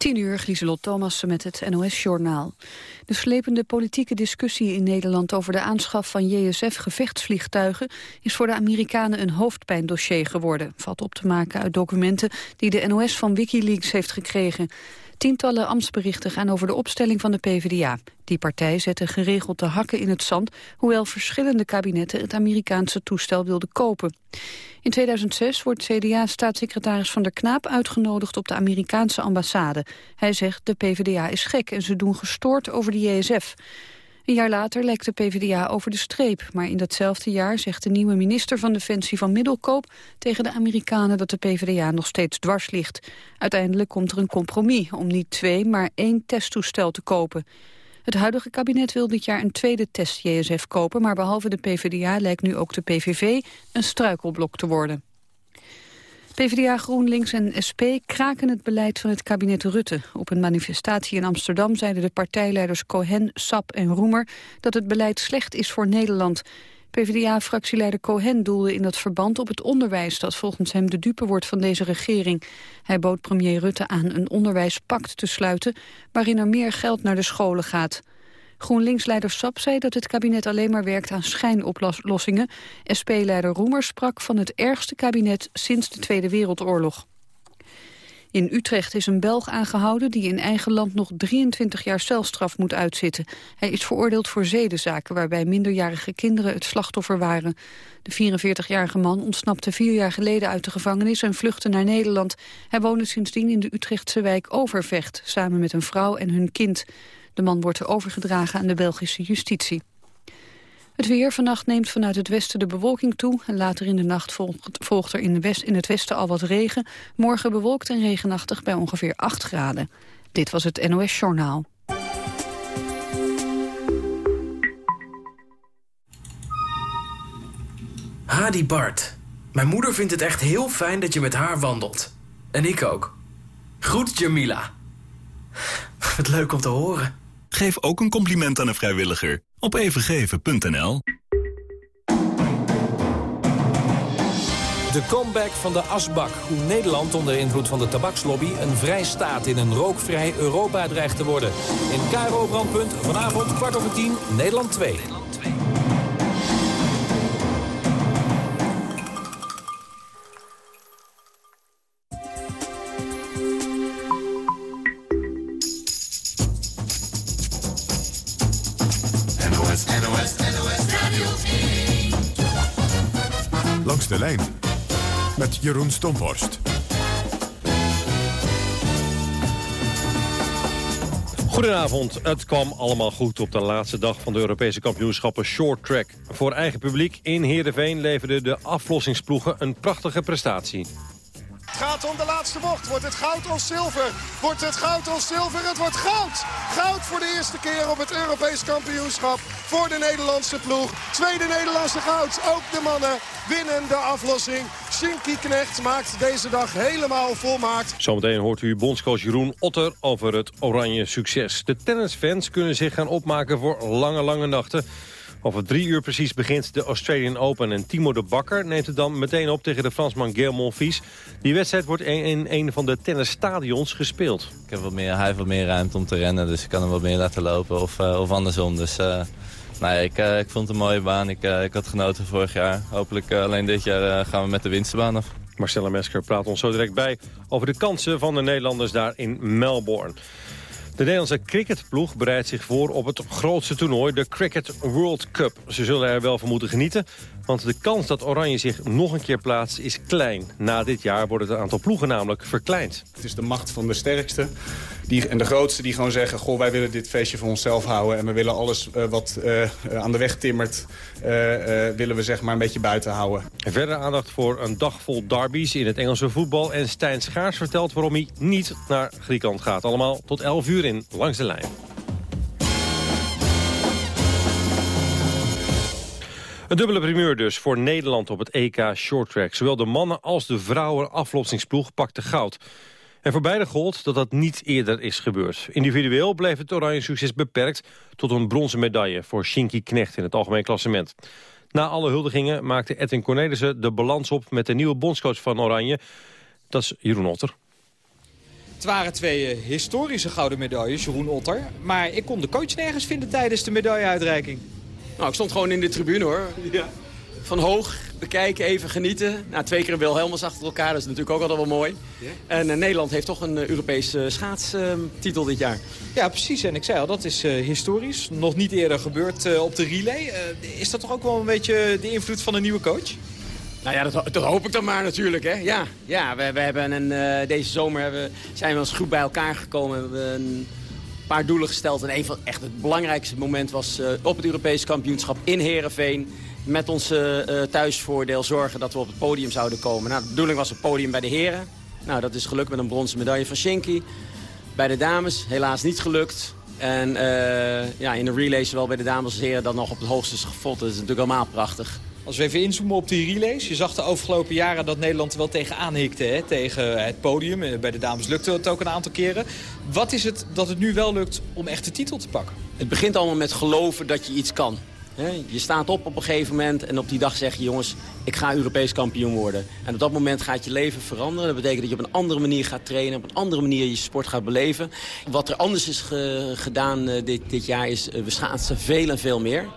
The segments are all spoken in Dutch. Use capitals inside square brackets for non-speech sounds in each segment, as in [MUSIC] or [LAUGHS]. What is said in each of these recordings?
10 uur, Glieselot Thomassen met het NOS-journaal. De slepende politieke discussie in Nederland over de aanschaf van JSF-gevechtsvliegtuigen is voor de Amerikanen een hoofdpijndossier geworden, valt op te maken uit documenten die de NOS van Wikileaks heeft gekregen. Tientallen ambtsberichten gaan over de opstelling van de PvdA. Die partij zette geregeld de hakken in het zand... hoewel verschillende kabinetten het Amerikaanse toestel wilden kopen. In 2006 wordt CDA-staatssecretaris Van der Knaap uitgenodigd op de Amerikaanse ambassade. Hij zegt de PvdA is gek en ze doen gestoord over de JSF. Een jaar later lekt de PvdA over de streep. Maar in datzelfde jaar zegt de nieuwe minister van Defensie van Middelkoop... tegen de Amerikanen dat de PvdA nog steeds dwars ligt. Uiteindelijk komt er een compromis om niet twee, maar één testtoestel te kopen. Het huidige kabinet wil dit jaar een tweede test-JSF kopen... maar behalve de PvdA lijkt nu ook de PVV een struikelblok te worden. PvdA, GroenLinks en SP kraken het beleid van het kabinet Rutte. Op een manifestatie in Amsterdam zeiden de partijleiders Cohen, Sap en Roemer... dat het beleid slecht is voor Nederland. PvdA-fractieleider Cohen doelde in dat verband op het onderwijs... dat volgens hem de dupe wordt van deze regering. Hij bood premier Rutte aan een onderwijspact te sluiten... waarin er meer geld naar de scholen gaat. GroenLinks-leider Sap zei dat het kabinet alleen maar werkt aan schijnoplossingen. SP-leider Roemer sprak van het ergste kabinet sinds de Tweede Wereldoorlog. In Utrecht is een Belg aangehouden die in eigen land nog 23 jaar celstraf moet uitzitten. Hij is veroordeeld voor zedenzaken waarbij minderjarige kinderen het slachtoffer waren. De 44-jarige man ontsnapte vier jaar geleden uit de gevangenis en vluchtte naar Nederland. Hij woonde sindsdien in de Utrechtse wijk Overvecht, samen met een vrouw en hun kind. De man wordt overgedragen aan de Belgische justitie. Het weer vannacht neemt vanuit het westen de bewolking toe. En later in de nacht volgt, er in, de in het westen al wat regen. Morgen bewolkt en regenachtig bij ongeveer 8 graden. Dit was het NOS Journaal. Hadi Bart. Mijn moeder vindt het echt heel fijn dat je met haar wandelt. En ik ook. Groet Jamila. Wat leuk om te horen. Geef ook een compliment aan een vrijwilliger op evengeven.nl. De comeback van de asbak. Hoe Nederland onder invloed van de tabakslobby... een vrijstaat in een rookvrij Europa dreigt te worden. In Cairo Brandpunt, vanavond kwart over tien, Nederland 2. De lijn met Jeroen Stomhorst. Goedenavond. Het kwam allemaal goed op de laatste dag van de Europese kampioenschappen Short Track. Voor eigen publiek in Heerenveen leverden de aflossingsploegen een prachtige prestatie. Gaat om de laatste bocht. Wordt het goud of zilver? Wordt het goud of zilver? Het wordt goud! Goud voor de eerste keer op het Europees kampioenschap voor de Nederlandse ploeg. Tweede Nederlandse goud. Ook de mannen winnen de aflossing. Shinky Knecht maakt deze dag helemaal volmaakt. Zometeen hoort u bondscoach Jeroen Otter over het oranje succes. De tennisfans kunnen zich gaan opmaken voor lange, lange nachten. Over drie uur precies begint de Australian Open. En Timo de Bakker neemt het dan meteen op tegen de Fransman Gael Monfils. Die wedstrijd wordt in een van de tennisstadions gespeeld. Ik heb wat meer, hij heeft wat meer ruimte om te rennen, dus ik kan hem wat meer laten lopen. Of, uh, of andersom. Dus uh, nee, ik, uh, ik vond het een mooie baan. Ik, ik had genoten vorig jaar. Hopelijk alleen dit jaar gaan we met de winstbaan af. Marcella Mesker praat ons zo direct bij over de kansen van de Nederlanders daar in Melbourne. De Nederlandse cricketploeg bereidt zich voor op het grootste toernooi, de Cricket World Cup. Ze zullen er wel van moeten genieten, want de kans dat Oranje zich nog een keer plaatst is klein. Na dit jaar wordt het aantal ploegen namelijk verkleind. Het is de macht van de sterkste die, en de grootste die gewoon zeggen... goh, wij willen dit feestje voor onszelf houden... en we willen alles uh, wat uh, aan de weg timmert... Uh, willen we zeg maar een beetje buiten houden. Verder aandacht voor een dag vol derbies in het Engelse voetbal... en Stijn Schaars vertelt waarom hij niet naar Griekenland gaat. Allemaal tot 11 uur in Langs de Lijn. Een dubbele primeur dus voor Nederland op het EK Shorttrack. Zowel de mannen als de vrouwen aflossingsploeg pakten goud. En voor beide gold dat dat niet eerder is gebeurd. Individueel bleef het oranje succes beperkt tot een bronzen medaille voor Shinky Knecht in het algemeen klassement. Na alle huldigingen maakte Edwin Cornelissen de balans op met de nieuwe bondscoach van Oranje. Dat is Jeroen Otter. Het waren twee historische gouden medailles, Jeroen Otter. Maar ik kon de coach nergens vinden tijdens de medailleuitreiking. Nou, ik stond gewoon in de tribune hoor. Ja. Van hoog bekijken, even genieten. Nou, twee keer een Wilhelmus achter elkaar, dat is natuurlijk ook altijd wel mooi. Ja. En uh, Nederland heeft toch een uh, Europese schaatstitel dit jaar. Ja, precies. En ik zei al, dat is uh, historisch. Nog niet eerder gebeurd op de relay. is dat toch ook wel een beetje de invloed van een nieuwe coach? Nou ja, dat, dat, hoop ik dan maar natuurlijk. Hè. Ja, ja we, we hebben een, deze zomer hebben, zijn we als groep bij elkaar gekomen. We hebben een paar doelen gesteld. En een van echt het belangrijkste moment was op het Europese kampioenschap in Heerenveen met ons uh, thuisvoordeel zorgen dat we op het podium zouden komen. Nou, de bedoeling was het podium bij de heren. Nou, dat is gelukt met een bronzen medaille van Shinky. Bij de dames helaas niet gelukt. En ja, in de relay zowel bij de dames als heren dan nog op het hoogste gevonden. Dat is natuurlijk helemaal prachtig. Als we even inzoomen op die relays. Je zag de afgelopen jaren dat Nederland er wel tegenaan hikte. Hè? Tegen het podium. Bij de dames lukte het ook een aantal keren. Wat is het dat het nu wel lukt om echt de titel te pakken? Het begint allemaal met geloven dat je iets kan. Je staat op op een gegeven moment en op die dag zeg je... jongens, ik ga Europees kampioen worden. En op dat moment gaat je leven veranderen. Dat betekent dat je op een andere manier gaat trainen... op een andere manier je sport gaat beleven. Wat er anders is gedaan eh, dit, dit jaar is... Uh, we schaatsen veel en veel meer.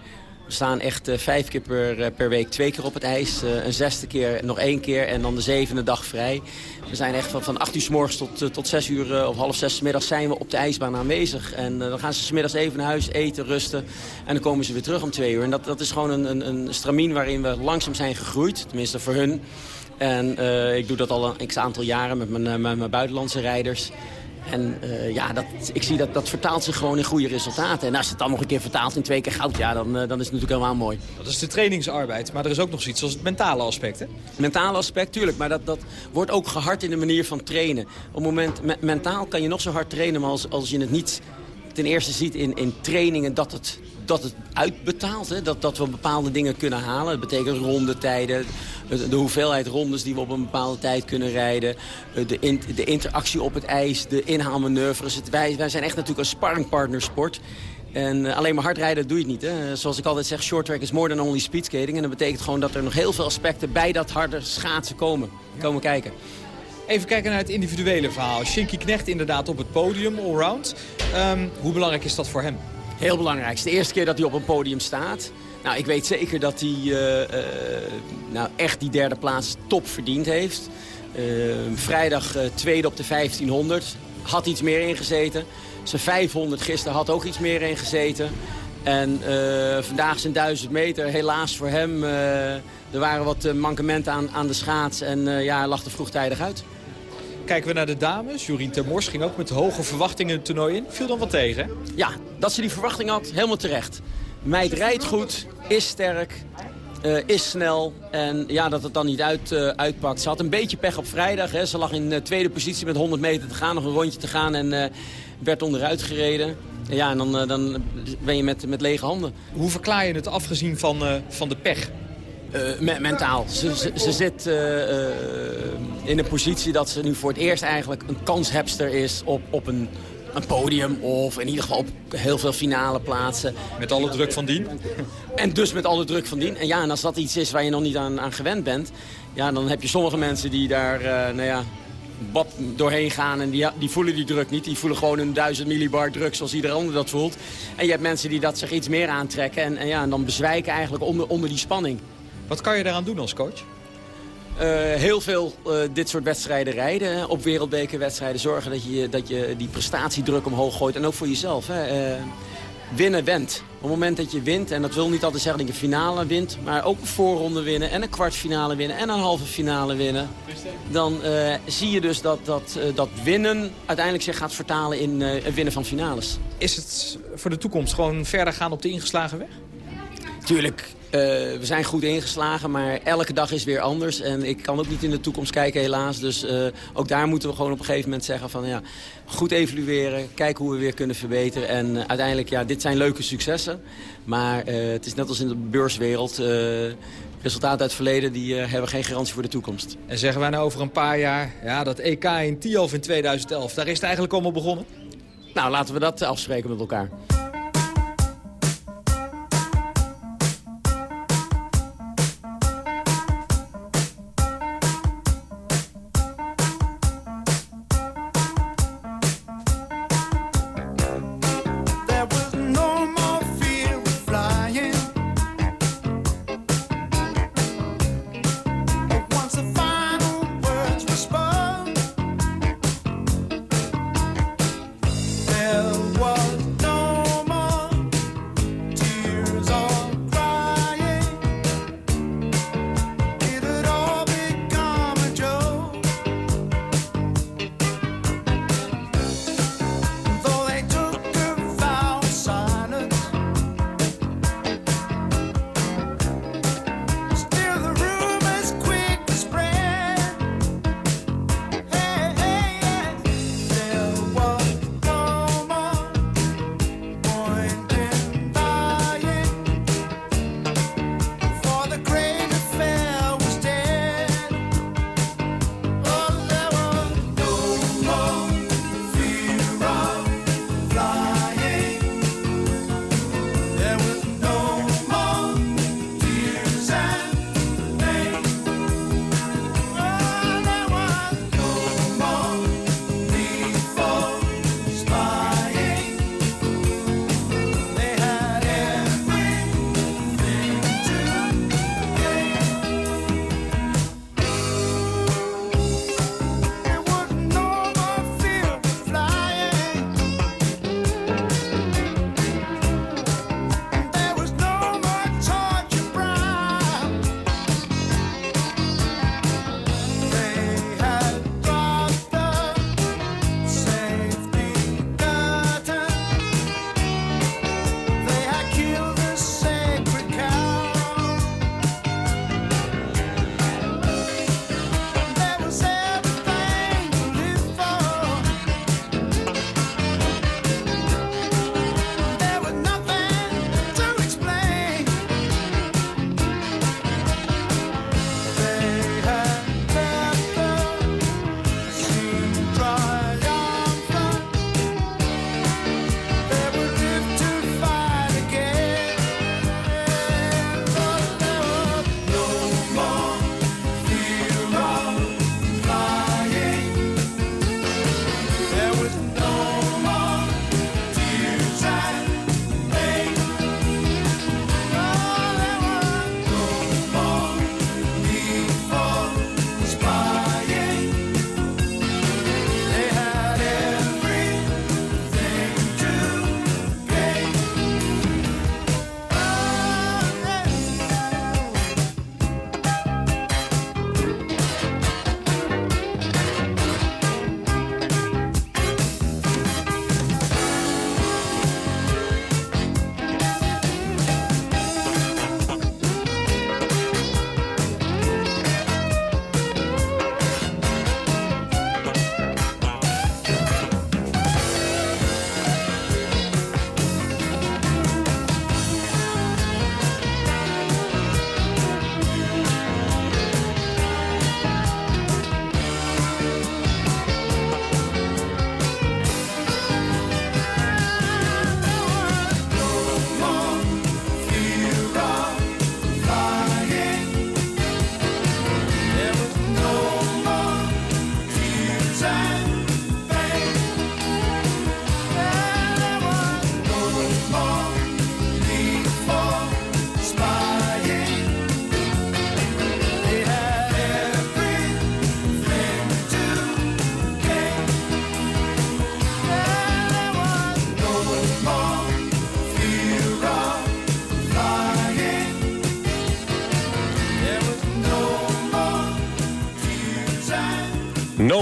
We staan echt uh, vijf keer per, uh, per week twee keer op het ijs. Uh, een zesde keer nog één keer en dan de zevende dag vrij. We zijn echt van, van acht uur s morgens tot, tot zes uur of half zes middag zijn we op de ijsbaan aanwezig. En dan gaan ze s middags even naar huis eten, rusten. En dan komen ze weer terug om twee uur. En dat, dat is gewoon een, een, een stramien waarin we langzaam zijn gegroeid. Tenminste voor hun. En ik doe dat al een x-aantal jaren met mijn, met mijn buitenlandse rijders. En uh, ja, dat, ik zie dat dat vertaalt zich gewoon in goede resultaten. En als het dan nog een keer vertaalt in twee keer goud, ja, dan, uh, dan is het natuurlijk helemaal mooi. Dat is de trainingsarbeid, maar er is ook nog zoiets als het mentale aspect, hè? Mentale aspect, tuurlijk. Maar dat, dat wordt ook gehard in de manier van trainen. Op het moment, me, mentaal kan je nog zo hard trainen, maar als, als je het niet ten eerste ziet in, in trainingen dat het, dat het uitbetaalt. Hè? Dat, dat we bepaalde dingen kunnen halen. Dat betekent rondetijden, de hoeveelheid rondes die we op een bepaalde tijd kunnen rijden. De, in, de interactie op het ijs, de inhaalmanoeuvres. Het, wij, wij zijn echt natuurlijk een sparringpartnersport. En uh, alleen maar hard rijden doe je het niet. Hè? Zoals ik altijd zeg, short track is more than only speedskating. En dat betekent gewoon dat er nog heel veel aspecten bij dat harde schaatsen komen. Komen kijken. Even kijken naar het individuele verhaal. Shinky Knecht inderdaad op het podium, allround. Um, hoe belangrijk is dat voor hem? Heel belangrijk. Het is de eerste keer dat hij op een podium staat. Nou, ik weet zeker dat hij uh, uh, nou, echt die derde plaats top verdiend heeft. Uh, vrijdag tweede op de 1500. Had iets meer ingezeten. Zijn 500 gisteren had ook iets meer ingezeten. En vandaag zijn 1000 meter, helaas voor hem... er waren wat mankementen aan, aan de schaats en ja, hij lag er vroegtijdig uit. Kijken we naar de dames. Jorien Termors ging ook met hoge verwachtingen het toernooi in. Viel dan wat tegen, hè? Ja, dat ze die verwachting had, helemaal terecht. Meid rijdt goed, is sterk, uh, is snel. En ja, dat het dan niet uit, uh, uitpakt. Ze had een beetje pech op vrijdag. Hè. Ze lag in uh, tweede positie met 100 meter te gaan. Nog een rondje te gaan en werd onderuit gereden. En ja, en dan, dan ben je met, met lege handen. Hoe verklaar je het afgezien van, van de pech? Me mentaal. Ze, ze, ze zit in een positie dat ze nu voor het eerst eigenlijk een kanshebster is op, op een een podium of in ieder geval op heel veel finale plaatsen. Met alle druk van dien? En dus met alle druk van dien. En ja, en als dat iets is waar je nog niet aan, aan gewend bent... Ja, dan heb je sommige mensen die daar, uh, nou ja, bab doorheen gaan en die, die voelen die druk niet. Die voelen gewoon een 1000 millibar druk zoals ieder ander dat voelt. En je hebt mensen die dat zich iets meer aantrekken en, en ja, en dan bezwijken eigenlijk onder, onder die spanning. Wat kan je daaraan doen als coach? Uh, heel veel uh, dit soort wedstrijden rijden. Op wereldbekerwedstrijden zorgen dat je, dat je die prestatiedruk omhoog gooit. En ook voor jezelf. Hè. Uh, winnen went. Op het moment dat je wint, en dat wil niet altijd zeggen dat je finale wint... maar ook een voorronde winnen en een kwartfinale winnen en een halve finale winnen... dan zie je dus dat, dat, dat winnen uiteindelijk zich gaat vertalen in het winnen van finales. Is het voor de toekomst gewoon verder gaan op de ingeslagen weg? Tuurlijk, uh, we zijn goed ingeslagen, maar elke dag is weer anders. En ik kan ook niet in de toekomst kijken helaas. Dus uh, ook daar moeten we gewoon op een gegeven moment zeggen van... ja, goed evalueren, kijken hoe we weer kunnen verbeteren. En uh, uiteindelijk, ja, dit zijn leuke successen. Maar het is net als in de beurswereld... Resultaten uit het verleden die, hebben geen garantie voor de toekomst. En zeggen wij nou over een paar jaar... ja, dat EK in Tialf in 2011, daar is het eigenlijk allemaal begonnen? Nou, laten we dat afspreken met elkaar.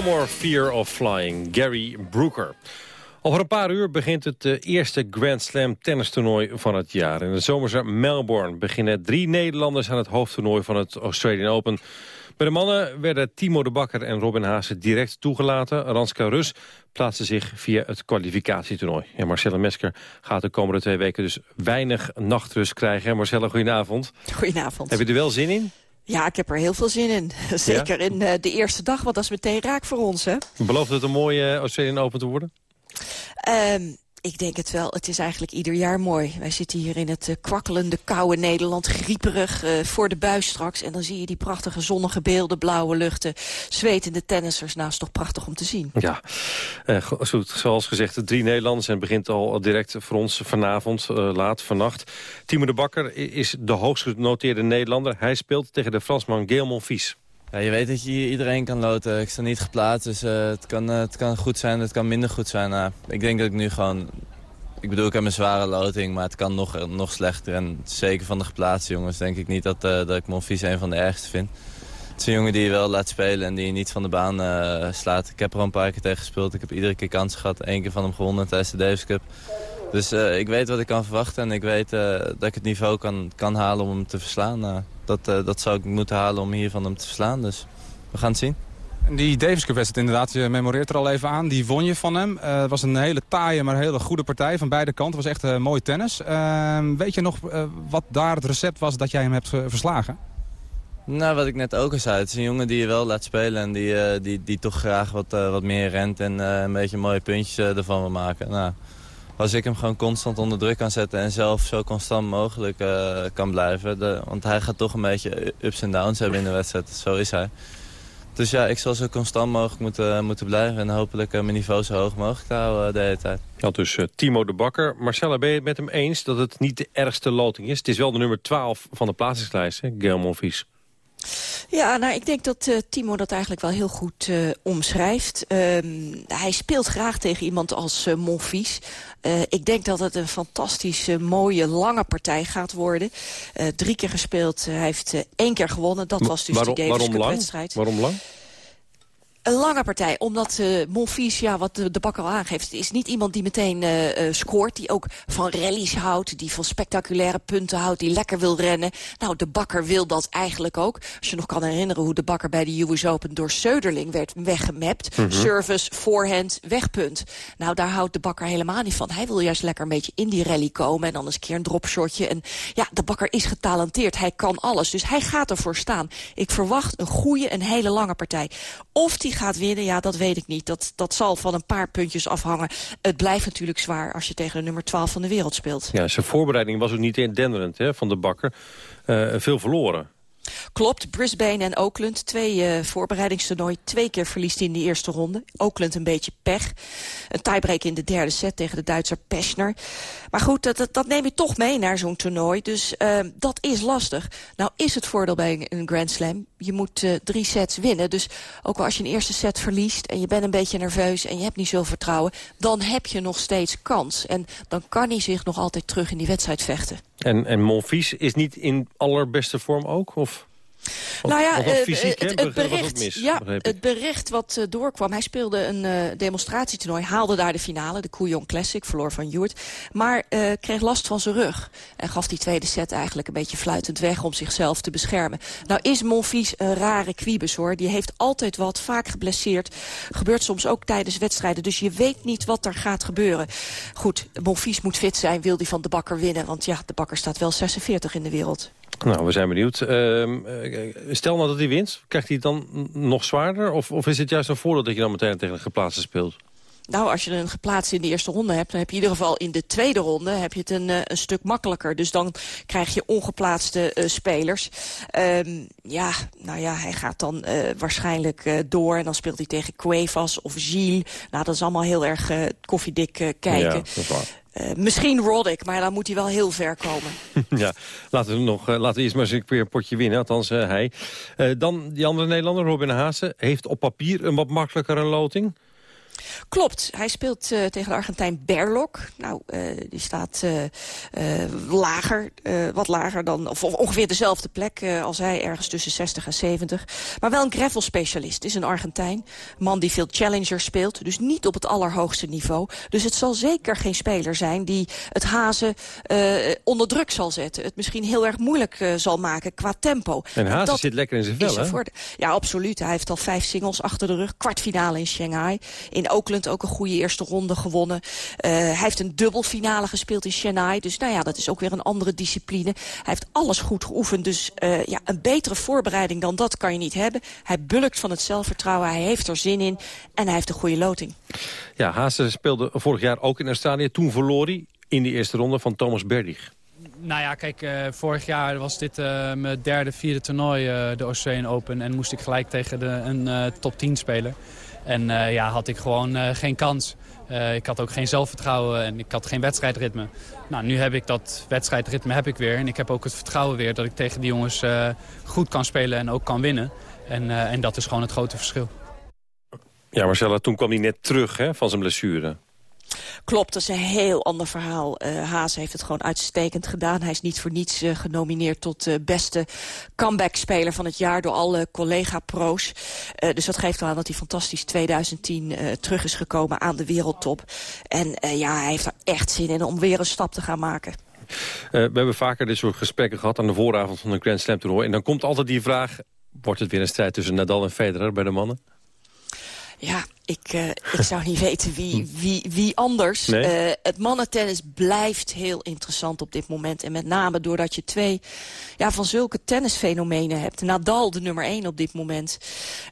No More Fear of Flying, Gary Brooker. Over een paar uur begint het eh, eerste Grand Slam tennistoernooi van het jaar. In de zomerse Melbourne beginnen drie Nederlanders aan het hoofdtoernooi van het Australian Open. Bij de mannen werden Timo de Bakker en Robin Haase direct toegelaten. Ranska Rus plaatste zich via het kwalificatietoernooi. En Marcelle Mesker gaat de komende twee weken dus weinig nachtrust krijgen. Marcelle, goedenavond. Goedenavond. Heb je er wel zin in? Ja, ik heb er heel veel zin in. [LAUGHS] Zeker in uh, de eerste dag, want dat is meteen raak voor ons. Hè? Belooft het een mooie Australian Open te worden? Um, ik denk het wel. Het is eigenlijk ieder jaar mooi. Wij zitten hier in het uh, kwakkelende, koude Nederland. Grieperig uh, voor de buis straks. En dan zie je die prachtige zonnige beelden, blauwe luchten. Zwetende tennissers. Nou, is toch prachtig om te zien. Ja, goed, zoals gezegd, drie Nederlanders. En begint al direct voor ons vanavond, laat, vannacht. Timo de Bakker is de hoogst genoteerde Nederlander. Hij speelt tegen de Fransman Gael Monfils. Ja, je weet dat je iedereen kan loten. Ik sta niet geplaatst, dus uh, het, kan, uh, het kan goed zijn, het kan minder goed zijn. Ik denk dat ik nu gewoon... Ik bedoel, ik heb een zware loting, maar het kan nog, nog slechter. En zeker van de geplaatste jongens denk ik niet dat, dat ik Monfils een van de ergste vind. Het is een jongen die je wel laat spelen en die je niet van de baan slaat. Ik heb er al een paar keer tegen gespeeld. Ik heb iedere keer kansen gehad. Eén keer van hem gewonnen tijdens de Davis Cup. Dus ik weet wat ik kan verwachten en ik weet dat ik het niveau kan, kan halen om hem te verslaan. Dat, uh, dat zou ik moeten halen om hier van hem te verslaan. Dus we gaan het zien. En die Davis Cup wedstrijd inderdaad, je memoreert er al even aan. Die won je van hem. Het uh, was een hele taaie, maar hele goede partij van beide kanten. Het was echt uh, mooi tennis. Ehm, weet je nog wat daar het recept was dat jij hem hebt verslagen? Nou, wat ik net ook al zei. Het is een jongen die je wel laat spelen en die, die, die toch graag wat, wat meer rent. En een beetje mooie puntjes ervan wil maken. Nou, als ik hem gewoon constant onder druk kan zetten en zelf zo constant mogelijk uh, kan blijven. De, want hij gaat toch een beetje ups en downs hebben in de wedstrijd. Zo is hij. Dus ja, ik zal zo constant mogelijk moeten, moeten blijven. En hopelijk uh, mijn niveau zo hoog mogelijk houden de hele tijd. Ja, dus Timo de Bakker. Marcella, ben je het met hem eens dat het niet de ergste loting is? Het is wel de nummer 12 van de plaatsingslijst, Monfils. Ja, nou, ik denk dat uh, Timo dat eigenlijk wel heel goed uh, omschrijft. Uh, hij speelt graag tegen iemand als uh, Monfils. ik denk dat het een fantastische, mooie, lange partij gaat worden. drie keer gespeeld, hij heeft één keer gewonnen. Dat was dus waarom, de Davis Cup wedstrijd. Waarom lang? Een lange partij, omdat uh, Monfils, ja, wat de, de bakker al aangeeft... is niet iemand die meteen uh, uh, scoort, die ook van rallies houdt... die van spectaculaire punten houdt, die lekker wil rennen. Nou, de bakker wil dat eigenlijk ook. Als je nog kan herinneren hoe de bakker bij de US Open... door Söderling werd weggemapt. Mm -hmm. Service, voorhand, wegpunt. Nou, daar houdt de bakker helemaal niet van. Hij wil juist lekker een beetje in die rally komen... en dan eens een keer een dropshotje. En ja, de bakker is getalenteerd, hij kan alles. Dus hij gaat ervoor staan. Ik verwacht een goede, een hele lange partij. Of die gaat winnen, ja, dat weet ik niet. Dat, dat zal van een paar puntjes afhangen. Het blijft natuurlijk zwaar als je tegen de nummer 12 van de wereld speelt. Ja, zijn voorbereiding was ook niet denderend hè, van de bakker. Uh, veel verloren. Klopt, Brisbane en Oakland, twee uh, voorbereidingstoernooi. Twee keer verliest in de eerste ronde. Oakland een beetje pech. Een tiebreak in de derde set tegen de Duitser Peschner. Maar goed, dat, dat, dat neem je toch mee naar zo'n toernooi. Dus uh, dat is lastig. Nou is het voordeel bij een Grand Slam. Je moet uh, drie sets winnen. Dus ook al als je een eerste set verliest... en je bent een beetje nerveus en je hebt niet zoveel vertrouwen... dan heb je nog steeds kans. En dan kan hij zich nog altijd terug in die wedstrijd vechten. En, en Monfils is niet in allerbeste vorm ook? Of? Nou ja, fysiek, het, het, bericht, mis, ja, het bericht wat uh, doorkwam... hij speelde een uh, demonstratietoernooi, haalde daar de finale... de Couillon Classic, verloor van Hewitt... maar kreeg last van zijn rug. En gaf die tweede set eigenlijk een beetje fluitend weg... om zichzelf te beschermen. Nou is Monfils een rare kwiebus, hoor. Die heeft altijd wat, vaak geblesseerd. Gebeurt soms ook tijdens wedstrijden. Dus je weet niet wat er gaat gebeuren. Goed, Monfils moet fit zijn, wil die van de bakker winnen. Want ja, de bakker staat wel 46 in de wereld. Nou, we zijn benieuwd. Uh, stel nou dat hij wint, krijgt hij het dan nog zwaarder? Of, of is het juist een voordeel dat je dan meteen tegen de geplaatste speelt? Nou, als je een geplaatst in de eerste ronde hebt... dan heb je in ieder geval in de tweede ronde heb je het een, uh, een stuk makkelijker. Dus dan krijg je ongeplaatste uh, spelers. Um, ja, nou ja, hij gaat dan uh, waarschijnlijk door... en dan speelt hij tegen Cuevas of Gilles. Nou, dat is allemaal heel erg koffiedik kijken. Ja, dat is waar. Uh, misschien Roddick, maar dan moet hij wel heel ver komen. [LAUGHS] ja, laten we, nog, uh, laten we eerst maar eens een keer een potje winnen, althans uh, hij. dan die andere Nederlander, Robin Haase, heeft op papier een wat makkelijkere loting. Klopt. Hij speelt uh, tegen de Argentijn Berlok. Nou, uh, die staat uh, lager, wat lager dan, of, of, ongeveer dezelfde plek als hij, ergens tussen 60 en 70. Maar wel een gravel-specialist, is een Argentijn. Man die veel challenger speelt, dus niet op het allerhoogste niveau. Dus het zal zeker geen speler zijn die het hazen onder druk zal zetten. Het misschien heel erg moeilijk zal maken qua tempo. En hazen zit lekker in zijn vel, hè? Ja, absoluut. Hij heeft al vijf singles achter de rug. Kwartfinale in Shanghai. In Oakland ook een goede eerste ronde gewonnen. Uh, hij heeft een dubbelfinale gespeeld in Chennai. Dus nou ja, dat is ook weer een andere discipline. Hij heeft alles goed geoefend. Dus uh, ja, een betere voorbereiding dan dat kan je niet hebben. Hij bulkt van het zelfvertrouwen. Hij heeft er zin in. En hij heeft een goede loting. Ja, Haase speelde vorig jaar ook in Australië. Toen verloor hij in die eerste ronde van Thomas Berdig. Nou ja, kijk, uh, vorig jaar was dit uh, mijn derde, vierde toernooi, uh, de Australian Open. En moest ik gelijk tegen de, een top 10 spelen. En uh, ja, had ik gewoon uh, geen kans. Uh, ik had ook geen zelfvertrouwen en ik had geen wedstrijdritme. Nou, nu heb ik dat wedstrijdritme heb ik weer. En ik heb ook het vertrouwen weer dat ik tegen die jongens goed kan spelen en ook kan winnen. En, en dat is gewoon het grote verschil. Ja, Marcella, toen kwam hij net terug hè, van zijn blessure. Klopt, dat is een heel ander verhaal. Uh, Haas heeft het gewoon uitstekend gedaan. Hij is niet voor niets uh, genomineerd tot uh, beste comeback-speler van het jaar... door alle collega-pro's. dus dat geeft aan dat hij fantastisch 2010 terug is gekomen aan de wereldtop. En ja, hij heeft er echt zin in om weer een stap te gaan maken. we hebben vaker dit soort gesprekken gehad aan de vooravond van een Grand Slam toernooi. En dan komt altijd die vraag, wordt het weer een strijd tussen Nadal en Federer bij de mannen? Ja, ik, uh, ik zou niet [LAUGHS] weten wie, wie, wie anders. Nee? Uh, het mannentennis blijft heel interessant op dit moment. En met name doordat je twee ja, van zulke tennisfenomenen hebt. Nadal, de nummer één op dit moment.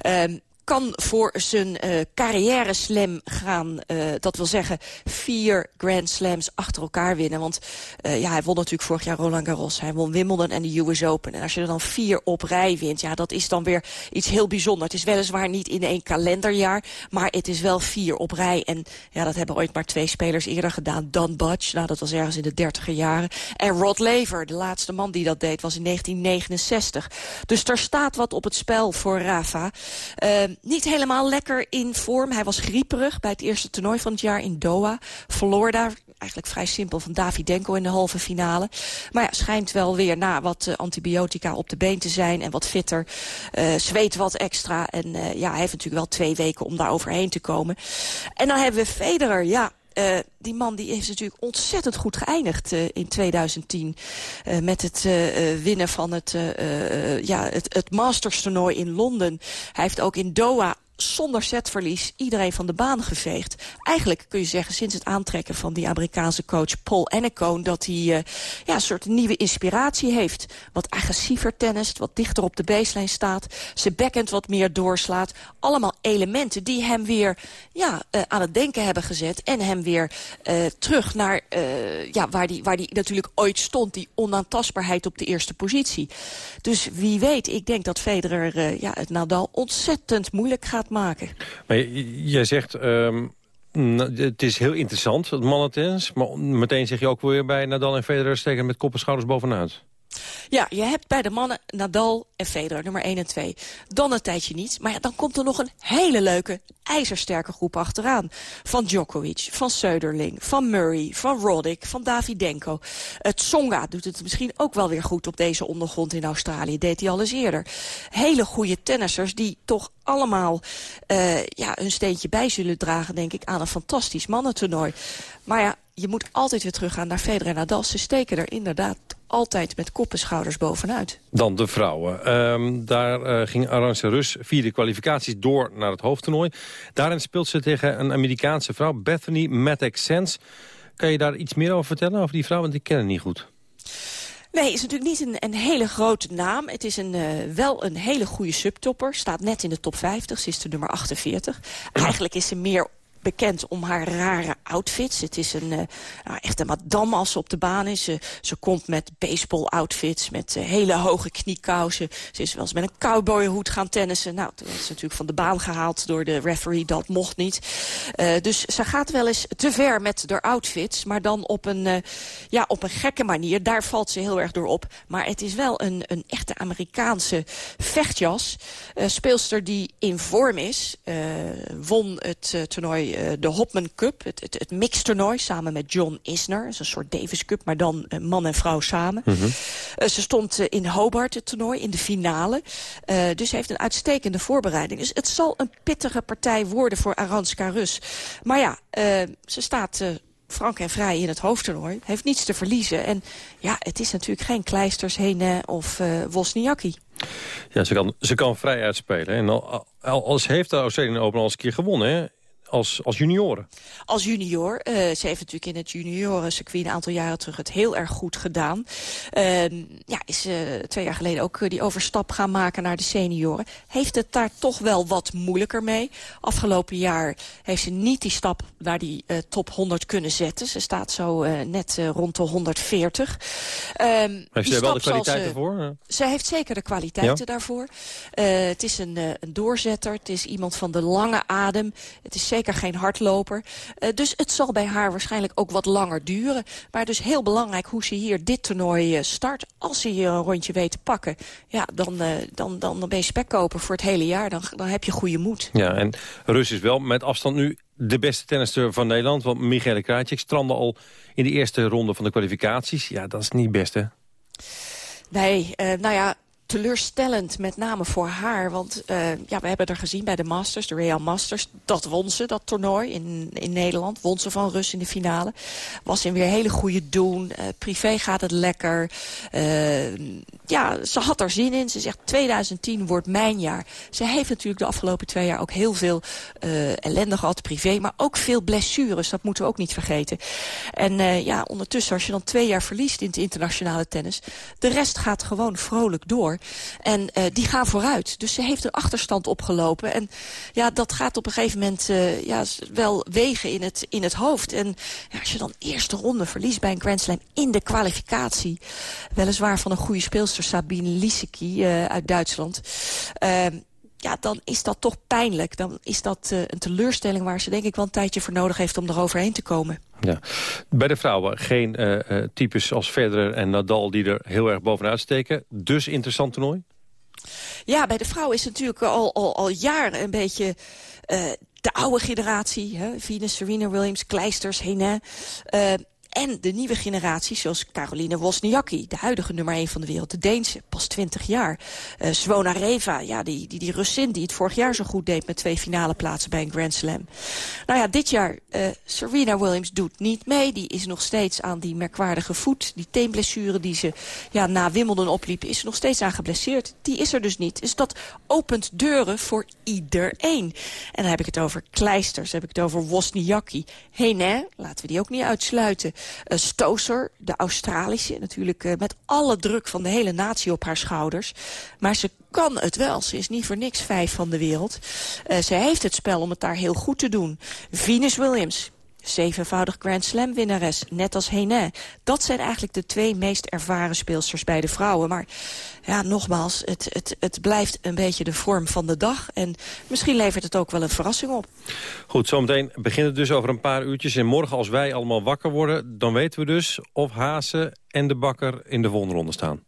Um, kan voor zijn uh, carrière slam gaan. Uh, dat wil zeggen vier Grand Slams achter elkaar winnen. Want uh, ja, hij won natuurlijk vorig jaar Roland Garros. Hij won Wimbledon en de US Open. En als je er dan vier op rij wint, ja, dat is dan weer iets heel bijzonders. Het is weliswaar niet in één kalenderjaar, maar het is wel vier op rij. En ja, dat hebben ooit maar twee spelers eerder gedaan. Dan Budge, nou, dat was ergens in de dertiger jaren. En Rod Laver, de laatste man die dat deed, was in 1969. Dus er staat wat op het spel voor Rafa. Niet helemaal lekker in vorm. Hij was grieperig bij het eerste toernooi van het jaar in Doha. Verloor daar eigenlijk vrij simpel van Davidenko in de halve finale. Maar ja, schijnt wel weer na wat uh, antibiotica op de been te zijn en wat fitter. Uh, zweet wat extra. En uh, ja, hij heeft natuurlijk wel twee weken om daar overheen te komen. En dan hebben we Federer. Ja, Uh, die man die is natuurlijk ontzettend goed geëindigd uh, in 2010. Uh, met het winnen van het, ja, het, het Masters toernooi in Londen. Hij heeft ook in Doha zonder setverlies iedereen van de baan geveegd. Eigenlijk kun je zeggen sinds het aantrekken van die Amerikaanse coach Paul Ennekone... dat hij uh, ja, een soort nieuwe inspiratie heeft. Wat agressiever tennist, wat dichter op de baseline staat. Zijn backhand wat meer doorslaat. Allemaal elementen die hem weer ja, uh, aan het denken hebben gezet. En hem weer uh, terug naar ja, waar hij waar die natuurlijk ooit stond. Die onaantastbaarheid op de eerste positie. Dus wie weet, ik denk dat Federer ja, het Nadal ontzettend moeilijk gaat maken. Maar jij zegt, um, het is heel interessant, het mannentennis. Maar meteen zeg je ook weer bij Nadal en Federer steken met kop en schouders bovenuit. Ja, je hebt bij de mannen Nadal en Federer, nummer 1 en 2. Dan een tijdje niet, maar ja, dan komt er nog een hele leuke, ijzersterke groep achteraan. Van Djokovic, van Söderling, van Murray, van Roddick, van Davidenko. Het Tsonga doet het misschien ook wel weer goed op deze ondergrond in Australië. Deed hij al eerder. Hele goede tennissers die toch allemaal uh, ja, hun steentje bij zullen dragen, denk ik, aan een fantastisch mannentoernooi. Maar ja, je moet altijd weer teruggaan naar Federer en Nadal. Ze steken er inderdaad altijd met kop en schouders bovenuit. Dan de vrouwen. Um, daar uh, ging Arantxa Rus via de kwalificaties door naar het hoofdtoernooi. Daarin speelt ze tegen een Amerikaanse vrouw, Bethany Matek Sens. Kan je daar iets meer over vertellen, over die vrouw? Want ik ken haar niet goed. Nee, is natuurlijk niet een, een hele grote naam. Het is een, uh, wel een hele goede subtopper. Staat net in de top 50. Ze is de nummer 48. [CLEARS THROAT] Eigenlijk is ze meer bekend om haar rare outfits. Het is een uh, nou, echt een madame als ze op de baan is. Ze, komt met baseball outfits, met uh, hele hoge kniekousen. Ze is wel eens met een cowboyhoed gaan tennissen. Nou, toen is natuurlijk van de baan gehaald door de referee. Dat mocht niet. Uh, dus ze gaat wel eens te ver met haar outfits. Maar dan op een, ja, op een gekke manier. Daar valt ze heel erg door op. Maar het is wel een, een echte Amerikaanse vechtjas. speelster die in vorm is. won het toernooi, uh, de Hopman Cup. Het, het, het mixtoernooi samen met John Isner. Dat is een soort Davis Cup, maar dan uh, man en vrouw samen. Mm -hmm. ze stond in Hobart, het toernooi, in de finale. dus heeft een uitstekende voorbereiding. Dus het zal een pittige partij worden voor Aranska Rus. Maar ja, ze staat frank en vrij in het hoofdtoernooi. Heeft niets te verliezen. En ja, het is natuurlijk geen Kleisters, Hene of uh, Wozniacki. Ja, ze kan, ze kan vrij uitspelen. En al, al, al heeft de Australian Open al eens een keer gewonnen, hè? Als, als junioren? Als junior. Uh, ze heeft natuurlijk in het juniorencircuit een aantal jaren terug het heel erg goed gedaan. Uh, ja, is uh, twee jaar geleden ook die overstap gaan maken naar de senioren. Heeft het daar toch wel wat moeilijker mee. Afgelopen jaar heeft ze niet die stap naar die top 100 kunnen zetten. Ze staat zo net rond de 140. Ehm, heeft ze wel de kwaliteiten ze, voor? Ze heeft zeker de kwaliteiten ja? daarvoor. het is een, een doorzetter. Het is iemand van de lange adem. Het is zeker geen hardloper. Uh, dus het zal bij haar waarschijnlijk ook wat langer duren. Maar dus heel belangrijk hoe ze hier dit toernooi uh, start. Als ze hier een rondje weet te pakken, ja, dan, uh, dan, dan, dan ben je spekkoper voor het hele jaar. Dan, dan heb je goede moed. Ja, en Rus is wel met afstand nu de beste tennister van Nederland. Want Michele Krajcik strandde al in de eerste ronde van de kwalificaties. Ja, dat is niet best, hè? Nee, nou ja, teleurstellend, met name voor haar. Want uh, ja, we hebben er gezien bij de Masters, de Real Masters. Dat won ze, dat toernooi in, in Nederland. Won ze van Rus in de finale. Was in weer hele goede doen. Uh, privé gaat het lekker. Uh, ja, ze had er zin in. Ze zegt 2010 wordt mijn jaar. Ze heeft natuurlijk de afgelopen twee jaar ook heel veel ellende gehad, privé. Maar ook veel blessures, dat moeten we ook niet vergeten. En ja, ondertussen als je dan twee jaar verliest in het internationale tennis. De rest gaat gewoon vrolijk door. En uh, die gaan vooruit. Dus ze heeft een achterstand opgelopen. En ja, dat gaat op een gegeven moment uh, ja, wel wegen in het, in het hoofd. En als je dan eerste ronde verliest bij een Grand Slam in de kwalificatie. Weliswaar van een goede speelster Sabine Lisicki uh, uit Duitsland. Ehm, ja, dan is dat toch pijnlijk. Dan is dat uh, een teleurstelling waar ze denk ik wel een tijdje voor nodig heeft om eroverheen te komen. Ja. Bij de vrouwen geen uh, uh, types als Federer en Nadal die er heel erg bovenuit steken. Dus interessant toernooi? Ja, bij de vrouwen is het natuurlijk al, al, al jaren een beetje de oude generatie. Hè? Venus, Serena Williams, Kleisters, Henin. En de nieuwe generatie, zoals Caroline Wozniacki, de huidige nummer 1 van de wereld, de Deense, pas 20 jaar. Uh, Swona Reva, ja, die, die, die Russin die het vorig jaar zo goed deed met twee finale plaatsen bij een Grand Slam. Nou ja, dit jaar, uh, Serena Williams doet niet mee. Die is nog steeds aan die merkwaardige voet, die teenblessure die ze ja, na Wimbledon opliep, is er nog steeds aan geblesseerd. Die is er dus niet. Dus dat opent deuren voor iedereen. En dan heb ik het over Kleisters, heb ik het over Wozniacki. Henin, laten we die ook niet uitsluiten. Uh, Stoser, de Australische, natuurlijk uh, met alle druk van de hele natie op haar schouders. Maar ze kan het wel. Ze is niet voor niks vijf van de wereld. Uh, ze heeft het spel om het daar heel goed te doen. Venus Williams, Zevenvoudig Grand Slam winnares, net als Henin. Dat zijn eigenlijk de twee meest ervaren speelsters bij de vrouwen. Maar ja, nogmaals, het, het, het blijft een beetje de vorm van de dag. En misschien levert het ook wel een verrassing op. Goed, zometeen begint het dus over een paar uurtjes. En morgen als wij allemaal wakker worden, dan weten we dus of Hazen en de Bakker in de volgende ronde staan.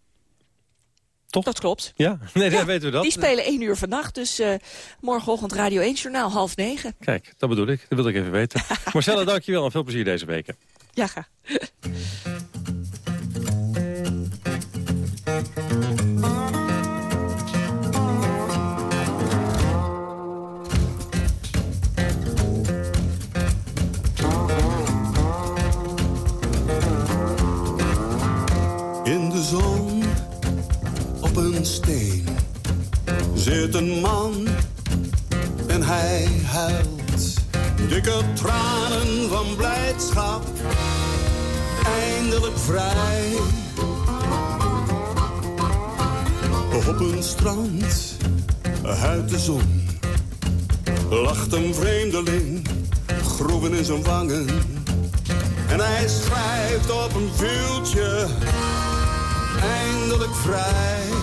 Toch? Dat klopt. Ja, [LAUGHS] nee, dan weten we dat. Die spelen één uur vannacht, dus uh, morgenochtend Radio 1 Journaal, half negen. Kijk, dat bedoel ik. Dat wil ik even weten. [LAUGHS] Marcella, dankjewel en veel plezier deze weken. Ja, ga. [LAUGHS] zit een man en hij huilt. Dikke tranen van blijdschap, eindelijk vrij. Op een strand, uit de zon, lacht een vreemdeling, groeven in zijn wangen. En hij schrijft op een vuurtje eindelijk vrij.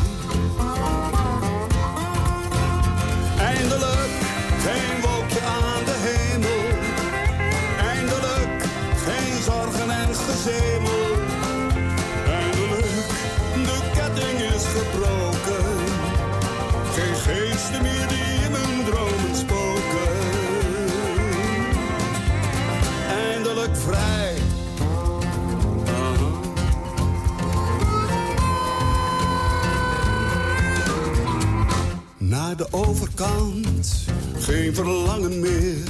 Overkant geen verlangen meer.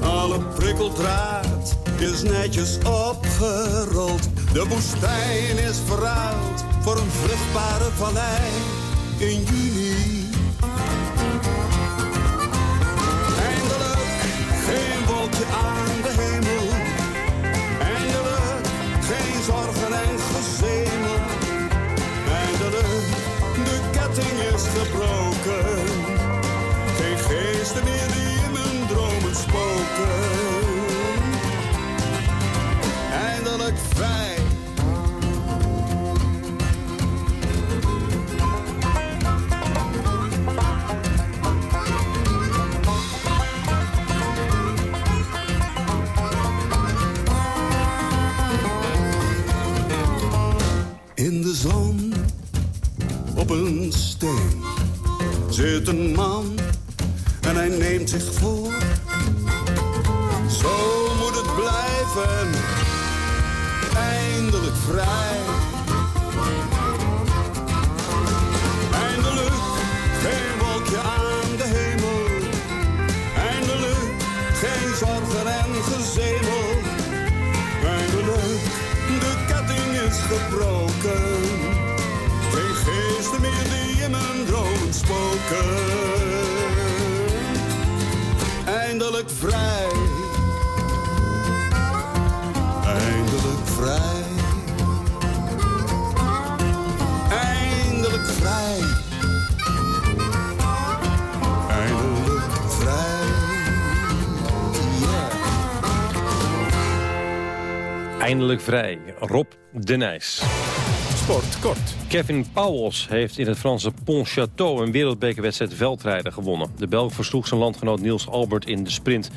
Alle prikkeldraad is netjes opgerold. De woestijn is verruild voor een vruchtbare vallei gebroken. Geen geesten meer die in mijn dromen spoken. Eindelijk vrij. In de zon, op een steen, zit een man en hij neemt zich voor. Zo moet het blijven, eindelijk vrij. Eindelijk geen wolkje aan de hemel. Eindelijk geen zorgen en gezemel. Eindelijk, de ketting is gebroken. Dromen spoken. Eindelijk vrij. Eindelijk vrij. Eindelijk vrij. Eindelijk vrij. Eindelijk vrij. Rob de Nijs. Sport kort. Kevin Pauwels heeft in het Franse Pontchâteau een wereldbekerwedstrijd veldrijden gewonnen. De Belg versloeg zijn landgenoot Niels Albert in de sprint.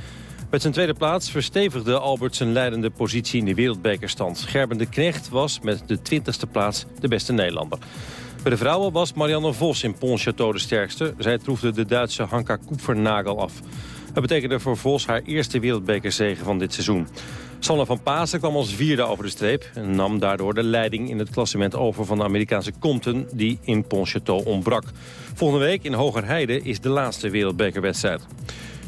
Met zijn tweede plaats verstevigde Albert zijn leidende positie in de wereldbekerstand. Gerben de Knecht was met de twintigste plaats de beste Nederlander. Bij de vrouwen was Marianne Vos in Pontchâteau de sterkste. Zij troefde de Duitse Hanka Koepfernagel af. Dat betekende voor Vos haar eerste wereldbekerzege van dit seizoen. Sanne van Pasen kwam als vierde over de streep... en nam daardoor de leiding in het klassement over van de Amerikaanse Compton... die in Pontchâteau ontbrak. Volgende week in Hogerheide is de laatste wereldbekerwedstrijd.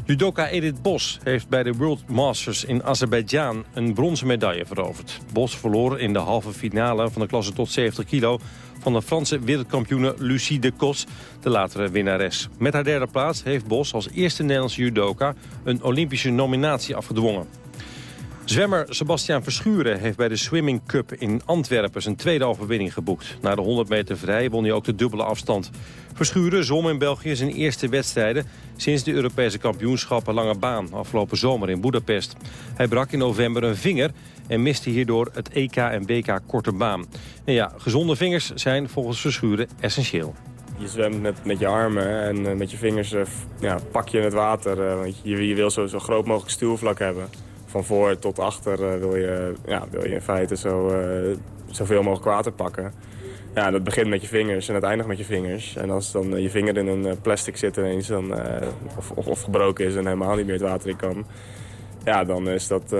Judoka Edith Bos heeft bij de World Masters in Azerbeidzjan een bronzen medaille veroverd. Bos verloor in de halve finale van de klasse tot 70 kilo van de Franse wereldkampioene Lucie de Kos, de latere winnares. Met haar derde plaats heeft Bos als eerste Nederlandse judoka een Olympische nominatie afgedwongen. Zwemmer Sebastiaan Verschuren heeft bij de Swimming Cup in Antwerpen zijn tweede overwinning geboekt. Na de 100 meter vrij won hij ook de dubbele afstand. Verschuren zwom in België zijn eerste wedstrijden sinds de Europese kampioenschappen lange baan afgelopen zomer in Budapest. Hij brak in november een vinger en miste hierdoor het EK en WK korte baan. En ja, gezonde vingers zijn volgens Verschuren essentieel. Je zwemt met, met je armen en eh, met je vingers eh, ja, pak je het water. eh, want je, je wil zo, zo groot mogelijk stuwvlak hebben. Van voor tot achter wil, je, ja, wil je in feite zo, eh, zoveel mogelijk water pakken. Ja, dat begint met je vingers en het eindigt met je vingers. En als dan je vinger in een plastic zit ineens, dan, of, of, gebroken is en helemaal niet meer het water in kan... Ja, dan is dat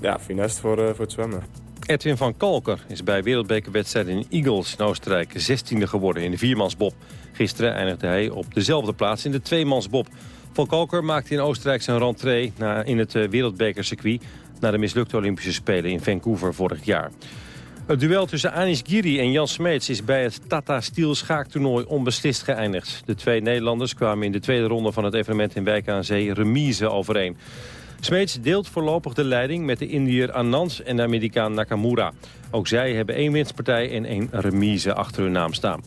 ja, funest voor, eh, voor het zwemmen. Edwin van Kalker is bij wereldbekerwedstrijden in Eagles in Oostenrijk 16e geworden in de viermansbob. Gisteren eindigde hij op dezelfde plaats in de tweemansbob. Van Kalker maakte in Oostenrijk zijn rentree in het eh, wereldbekercircuit... na de mislukte Olympische Spelen in Vancouver vorig jaar. Het duel tussen Anis Giri en Jan Smeets is bij het Tata Steel schaaktoernooi onbeslist geëindigd. De twee Nederlanders kwamen in de tweede ronde van het evenement in Wijk aan Zee remise overeen. Smeets deelt voorlopig de leiding met de Indiër Anand en de Amerikaan Nakamura. Ook zij hebben één winstpartij en één remise achter hun naam staan.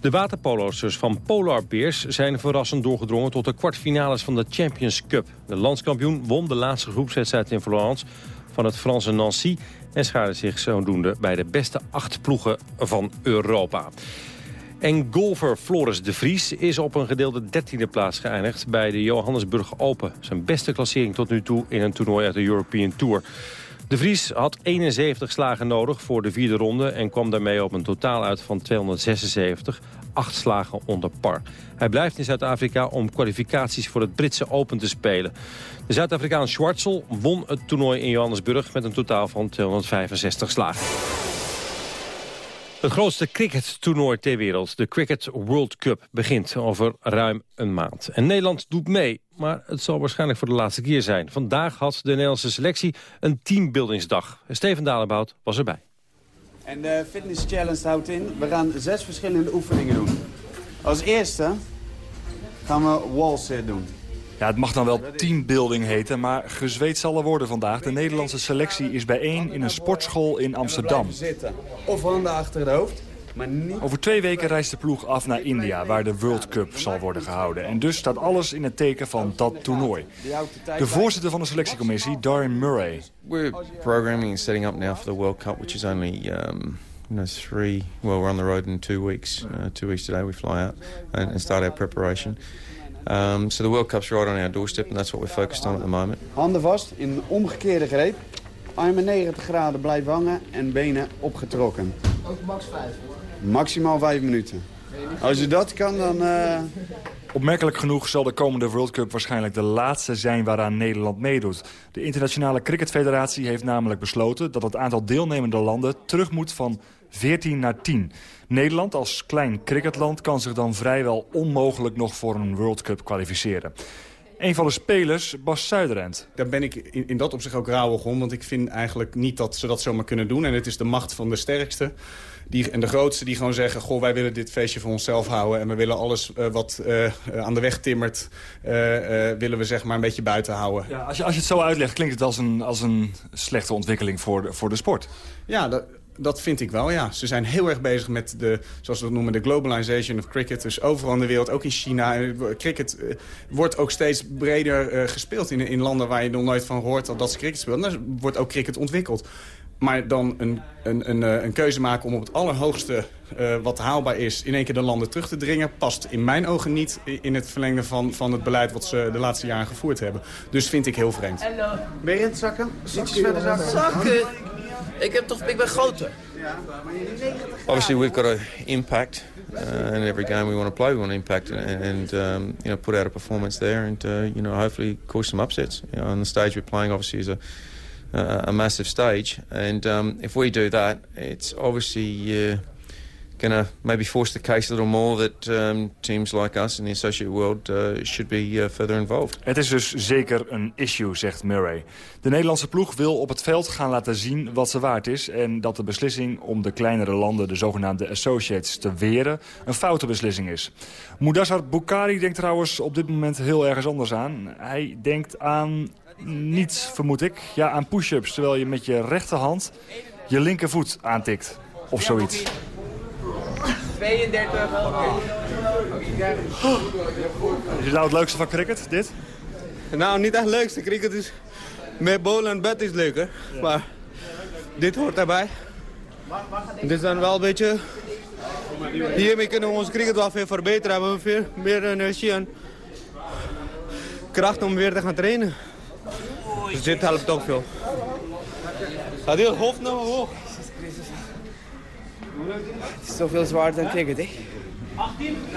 De waterpolosters van Polar Bears zijn verrassend doorgedrongen tot de kwartfinales van de Champions Cup. De landskampioen won de laatste groepswedstrijd in Florence van het Franse Nancy... en schaarde zich zodoende bij de beste acht ploegen van Europa. En golfer Floris de Vries is op een gedeelde 13e plaats geëindigd bij de Johannesburg Open. Zijn beste klassering tot nu toe in een toernooi uit de European Tour. De Vries had 71 slagen nodig voor de vierde ronde... en kwam daarmee op een totaal uit van 276, acht slagen onder par. Hij blijft in Zuid-Afrika om kwalificaties voor het Britse Open te spelen. De Zuid-Afrikaan Schwartzel won het toernooi in Johannesburg... met een totaal van 265 slagen. Het grootste crickettoernooi ter wereld, de Cricket World Cup, begint over ruim een maand. En Nederland doet mee, maar het zal waarschijnlijk voor de laatste keer zijn. Vandaag had de Nederlandse selectie een teambuildingsdag. Steven Dalebout was erbij. En de fitness challenge houdt in, we gaan zes verschillende oefeningen doen. Als eerste gaan we wall sit doen. Ja, het mag dan wel teambuilding heten, maar gezweet zal er worden vandaag. De Nederlandse selectie is bijeen in een sportschool in Amsterdam. Zitten. Of handen achter het hoofd. Maar niet... Over twee weken reist de ploeg af naar India, waar de World Cup zal worden gehouden. En dus staat alles in het teken van dat toernooi. De voorzitter van de selectiecommissie, Darren Murray. We're programming and setting up now for the World Cup, which is only... Um... You know, three. Well, we're on the road in two weeks. Uh, two weeks today, we fly out and, and start our preparation. Um, so the World Cup's right on our doorstep, and that's what we're focused on at the moment. Handen vast in een omgekeerde greep. Armen 90 graden blijven hangen en benen opgetrokken. Ook max 5. Maximaal 5 minuten. Als je dat kan, dan... Uh... Opmerkelijk genoeg zal de komende World Cup waarschijnlijk de laatste zijn waaraan Nederland meedoet. De Internationale Cricketfederatie heeft namelijk besloten dat het aantal deelnemende landen terug moet van 14 naar 10. Nederland als klein cricketland kan zich dan vrijwel onmogelijk nog voor een World Cup kwalificeren. Een van de spelers, Bas Zuiderend. Daar ben ik in, in dat opzicht ook rauwig om. Want ik vind eigenlijk niet dat ze dat zomaar kunnen doen. En het is de macht van de sterkste die, en de grootste die gewoon zeggen... goh, wij willen dit feestje voor onszelf houden... en we willen alles uh, wat uh, aan de weg timmert... Willen we zeg maar een beetje buiten houden. Ja, als, je, als je het zo uitlegt, klinkt het als een, als een slechte ontwikkeling voor de, voor de sport. Ja, dat, dat vind ik wel, ja. Ze zijn heel erg bezig met de, zoals we dat noemen, de globalization of cricket. Dus overal in de wereld, ook in China. Cricket wordt ook steeds breder uh, gespeeld in, in landen waar je nog nooit van hoort dat ze cricket spelen. Dan wordt ook cricket ontwikkeld. Maar dan een, een, een, een, keuze maken om op het allerhoogste uh, wat haalbaar is... in één keer de landen terug te dringen... past in mijn ogen niet in het verlengde van, van het beleid... wat ze de laatste jaren gevoerd hebben. Dus vind ik heel vreemd. Hallo. Ben je in het zakken? Zakken? Zakken? Ik, heb toch, ik ben groter. Obviously, we've got an impact. Uh, and every game we want to play, we want to impact and, and um, you know put out a performance there, and uh, you know hopefully cause some upsets. You know, on the stage we're playing, obviously, is a uh, a massive stage, and um, if we do that, it's obviously going to maybe force the case a little more that um, teams like us in the associate world uh, should be uh, further involved. Het is dus zeker een issue, zegt Murray. De Nederlandse ploeg wil op het veld gaan laten zien wat ze waard is... en dat de beslissing om de kleinere landen, de zogenaamde associates, te weren... een foute beslissing is. Mudassar Bukhari denkt trouwens op dit moment heel ergens anders aan. Hij denkt aan niets, vermoed ik. Ja, aan push-ups, terwijl je met je rechterhand je linkervoet aantikt. Of zoiets. 32. Is nou het leukste van cricket, dit? Nou, niet echt het leukste. Cricket is... Meer bowlen en bed is leuker. Maar dit hoort erbij. Dit is dan wel een beetje... Hiermee kunnen we onze cricket wel veel verbeteren. Hebben we veel meer energie en kracht om weer te gaan trainen. Dus dit helpt ook veel. Gaat heel hoofd naar omhoog. Het is zoveel zwaarder dan cricket, hè?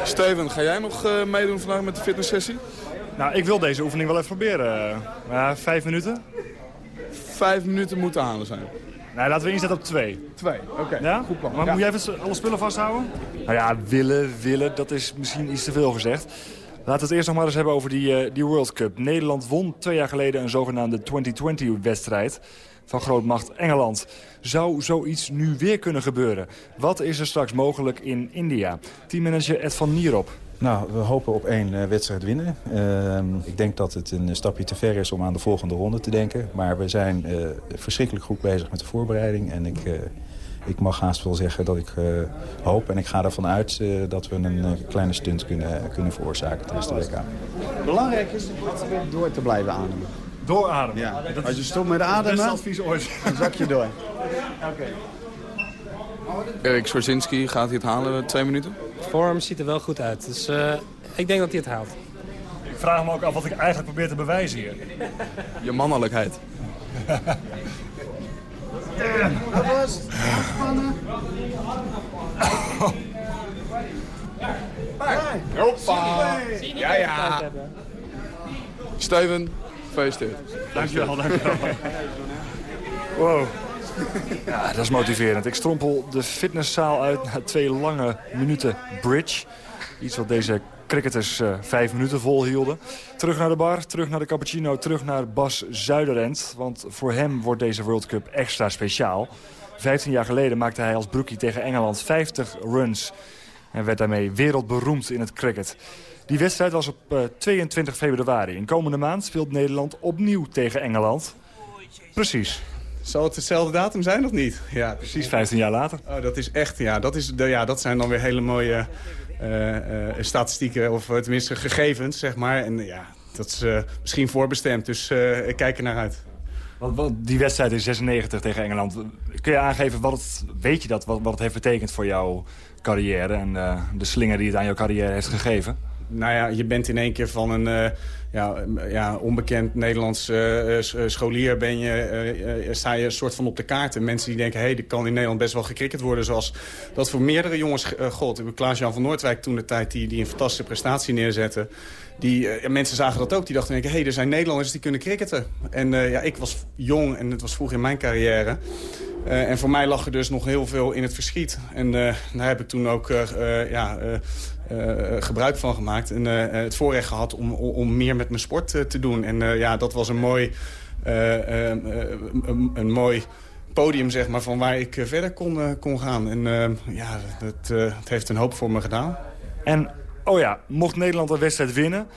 Steven, ga jij nog uh, meedoen vandaag met de fitnesssessie? Nou, ik wil deze oefening wel even proberen. Uh, vijf minuten? Vijf minuten moeten halen zijn. Nou, laten we inzetten op twee. Twee, oké. Okay. Ja? Goed plan. Maar ja. moet jij even alle spullen vasthouden? Nou ja, willen, willen, dat is misschien iets te veel gezegd. Laten we het eerst nog maar eens hebben over die, uh, die World Cup. Nederland won twee jaar geleden een zogenaamde 2020-wedstrijd van grootmacht Engeland. Zou zoiets nu weer kunnen gebeuren? Wat is er straks mogelijk in India? Teammanager Ed van Nierop. Nou, we hopen op één uh, wedstrijd winnen. Uh, ik denk dat het een stapje te ver is om aan de volgende ronde te denken. Maar we zijn uh, verschrikkelijk goed bezig met de voorbereiding. En ik, ik mag haast wel zeggen dat ik hoop en ik ga ervan uit... dat we een kleine stunt kunnen, kunnen veroorzaken tijdens de WK. Belangrijk is altijd door te blijven ademen. Doorademen? Ja. Als je stopt met ademen, beste advies ooit. [LAUGHS] dan zak je door. Oké. Erik Swarzinski, gaat hij het halen twee minuten? vorm ziet er wel goed uit. Dus uh, ik denk dat hij het haalt. Ik vraag me ook af wat ik eigenlijk probeer te bewijzen hier. Je mannelijkheid. Rust, ontspannen. Hoppa! Ja, ja. Steven, gefeliciteerd. Dankjewel, [LAUGHS] dankjewel. Wow. Ja, dat is motiverend. Ik strompel de fitnesszaal uit na twee lange minuten bridge. Iets wat deze cricketers uh, vijf minuten volhielden. Terug naar de bar, terug naar de cappuccino, terug naar Bas Zuiderend. Want voor hem wordt deze World Cup extra speciaal. Vijftien jaar geleden maakte hij als broekie tegen Engeland 50 runs. En werd daarmee wereldberoemd in het cricket. Die wedstrijd was op uh, 22 februari. In komende maand speelt Nederland opnieuw tegen Engeland. Precies. Zal het dezelfde datum zijn of niet? Ja. Precies 15 jaar later. Oh, dat is echt, ja. Dat, is, de, ja, dat zijn dan weer hele mooie uh, uh, statistieken, of tenminste gegevens, zeg maar. En ja, dat is misschien voorbestemd, dus ik kijk er naar uit. Wat, wat, die wedstrijd in 96 tegen Engeland, kun je aangeven, wat het, weet je dat, wat, wat het heeft betekend voor jouw carrière... en de slinger die het aan jouw carrière heeft gegeven? Nou ja, je bent in één keer van een ja, ja, onbekend Nederlands uh, scholier ben je, sta je een soort van op de kaart. En mensen die denken, hé, hey, er kan in Nederland best wel gekrikkerd worden. Zoals dat voor meerdere jongens gold. Klaas-Jan van Noordwijk toen de tijd die, die een fantastische prestatie neerzette. Die, mensen zagen dat ook. Die dachten, hé, hey, er zijn Nederlanders die kunnen cricketen. En ja, ik was jong en het was vroeg in mijn carrière. En voor mij lag er dus nog heel veel in het verschiet. En daar heb ik toen ook ja, gebruik van gemaakt. En het voorrecht gehad om, om meer met mijn sport te doen. En ja, dat was een mooi, een, een, mooi podium zeg maar, van waar ik verder kon, kon gaan. En ja, het, het heeft een hoop voor me gedaan. En, oh ja, mocht Nederland de wedstrijd winnen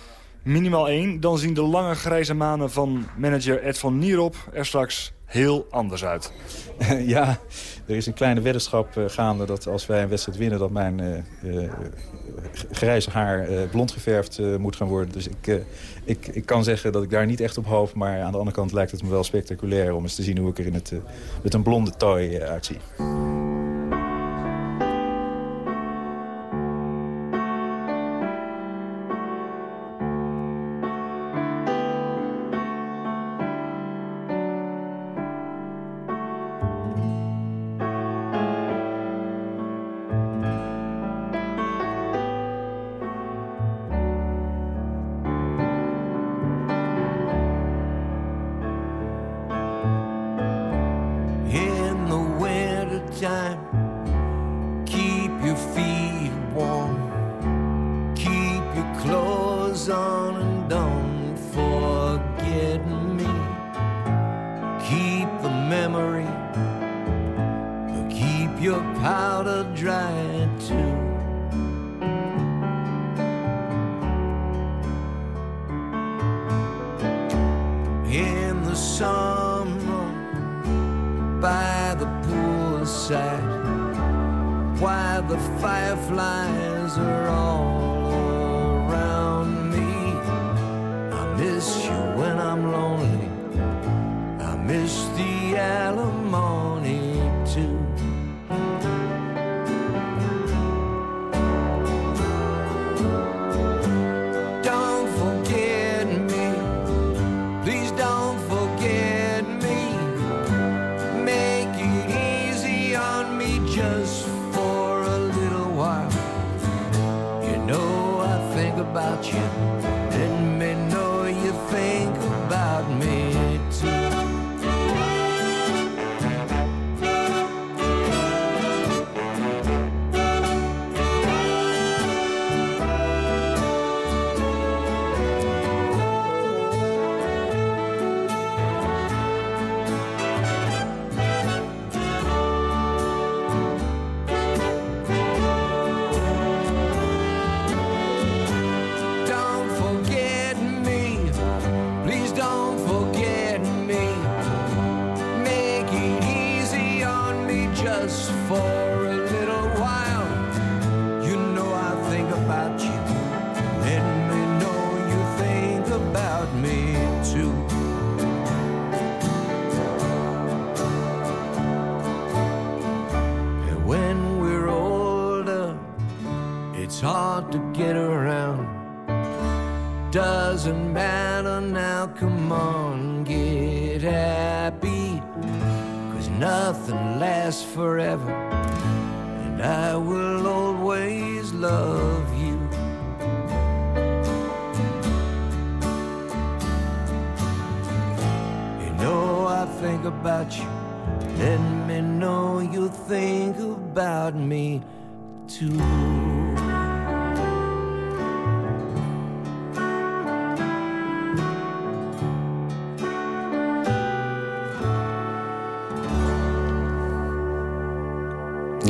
minimaal één... dan zien de lange grijze manen van manager Ed van Nierop er straks heel anders uit. [LAUGHS] ja, er is een kleine weddenschap uh, gaande dat als wij een wedstrijd winnen... dat mijn uh, uh, grijze haar blond geverfd moet gaan worden. Dus ik, ik, ik kan zeggen dat ik daar niet echt op hoop. Maar aan de andere kant lijkt het me wel spectaculair... om eens te zien hoe ik er in het, met een blonde tooi uitzie.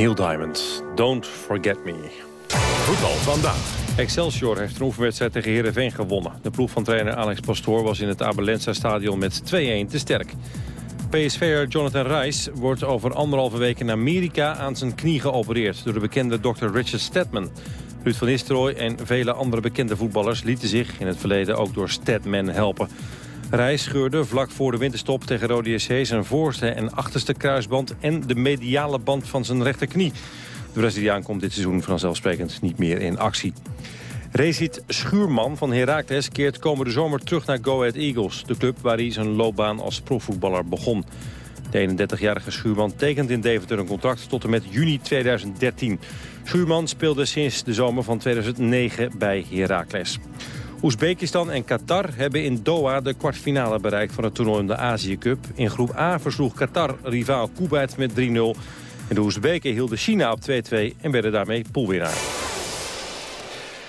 Neil Diamond, Don't Forget Me. Voetbal vandaag. Excelsior heeft een oefenwedstrijd tegen Heerenveen gewonnen. De ploeg van trainer Alex Pastoor was in het Abelensa stadion met 2-1 te sterk. PSV'er Jonathan Rice wordt over anderhalve week in Amerika aan zijn knie geopereerd... door de bekende dokter Richard Stedman. Ruud van Nistelrooy en vele andere bekende voetballers lieten zich in het verleden ook door Stedman helpen. Reis scheurde vlak voor de winterstop tegen Rode JC zijn voorste en achterste kruisband en de mediale band van zijn rechterknie. De Braziliaan komt dit seizoen vanzelfsprekend niet meer in actie. Rezit Schuurman van Heracles keert komende zomer terug naar Go Ahead Eagles... de club waar hij zijn loopbaan als profvoetballer begon. De 31-jarige Schuurman tekent in Deventer een contract tot en met juni 2013. Schuurman speelde sinds de zomer van 2009 bij Heracles. Oezbekistan en Qatar hebben in Doha de kwartfinale bereikt van het toernooi om de Azië Cup. In groep A versloeg Qatar rivaal Kuwait met 3-0. En de Oezbeken hielden China op 2-2 en werden daarmee poolwinnaar.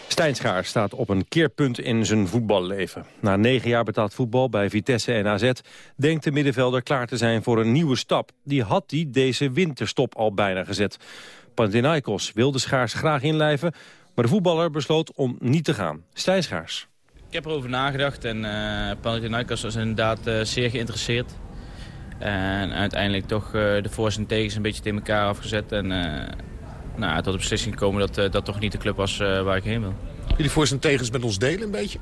Stijn Schaar staat op een keerpunt in zijn voetballeven. Na negen jaar betaald voetbal bij Vitesse en AZ... denkt de middenvelder klaar te zijn voor een nieuwe stap. Die had hij deze winterstop al bijna gezet. Panathinaikos wilde Schaars graag inlijven... maar de voetballer besloot om niet te gaan. Stijn Schaars. Ik heb erover nagedacht en uh, Panathinaikos was inderdaad uh, zeer geïnteresseerd. En uiteindelijk toch uh, de voor's en tegens een beetje tegen elkaar afgezet... En, nou, tot de beslissing gekomen dat uh, dat toch niet de club was uh, waar ik heen wil. Jullie voor's en tegens met ons delen een beetje?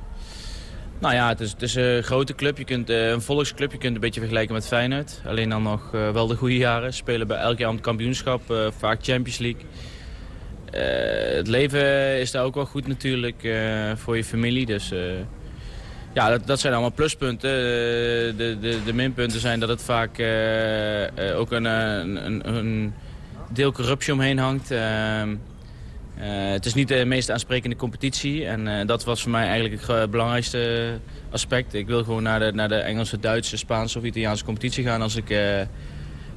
Nou ja, het is, het is een grote club. Je kunt, uh, een volksclub. Je kunt het een beetje vergelijken met Feyenoord. Alleen dan nog wel de goede jaren. Spelen bij elk jaar om het kampioenschap. vaak Champions League. Het leven is daar ook wel goed natuurlijk voor je familie. Dus ja, dat, dat, zijn allemaal pluspunten. de, de, de minpunten zijn dat het vaak ook een, een, een deel corruptie omheen hangt. Uh, het is niet de meest aansprekende competitie. En dat was voor mij eigenlijk het belangrijkste aspect. Ik wil gewoon naar de, naar de Engelse, Duitse, Spaanse of Italiaanse competitie gaan als ik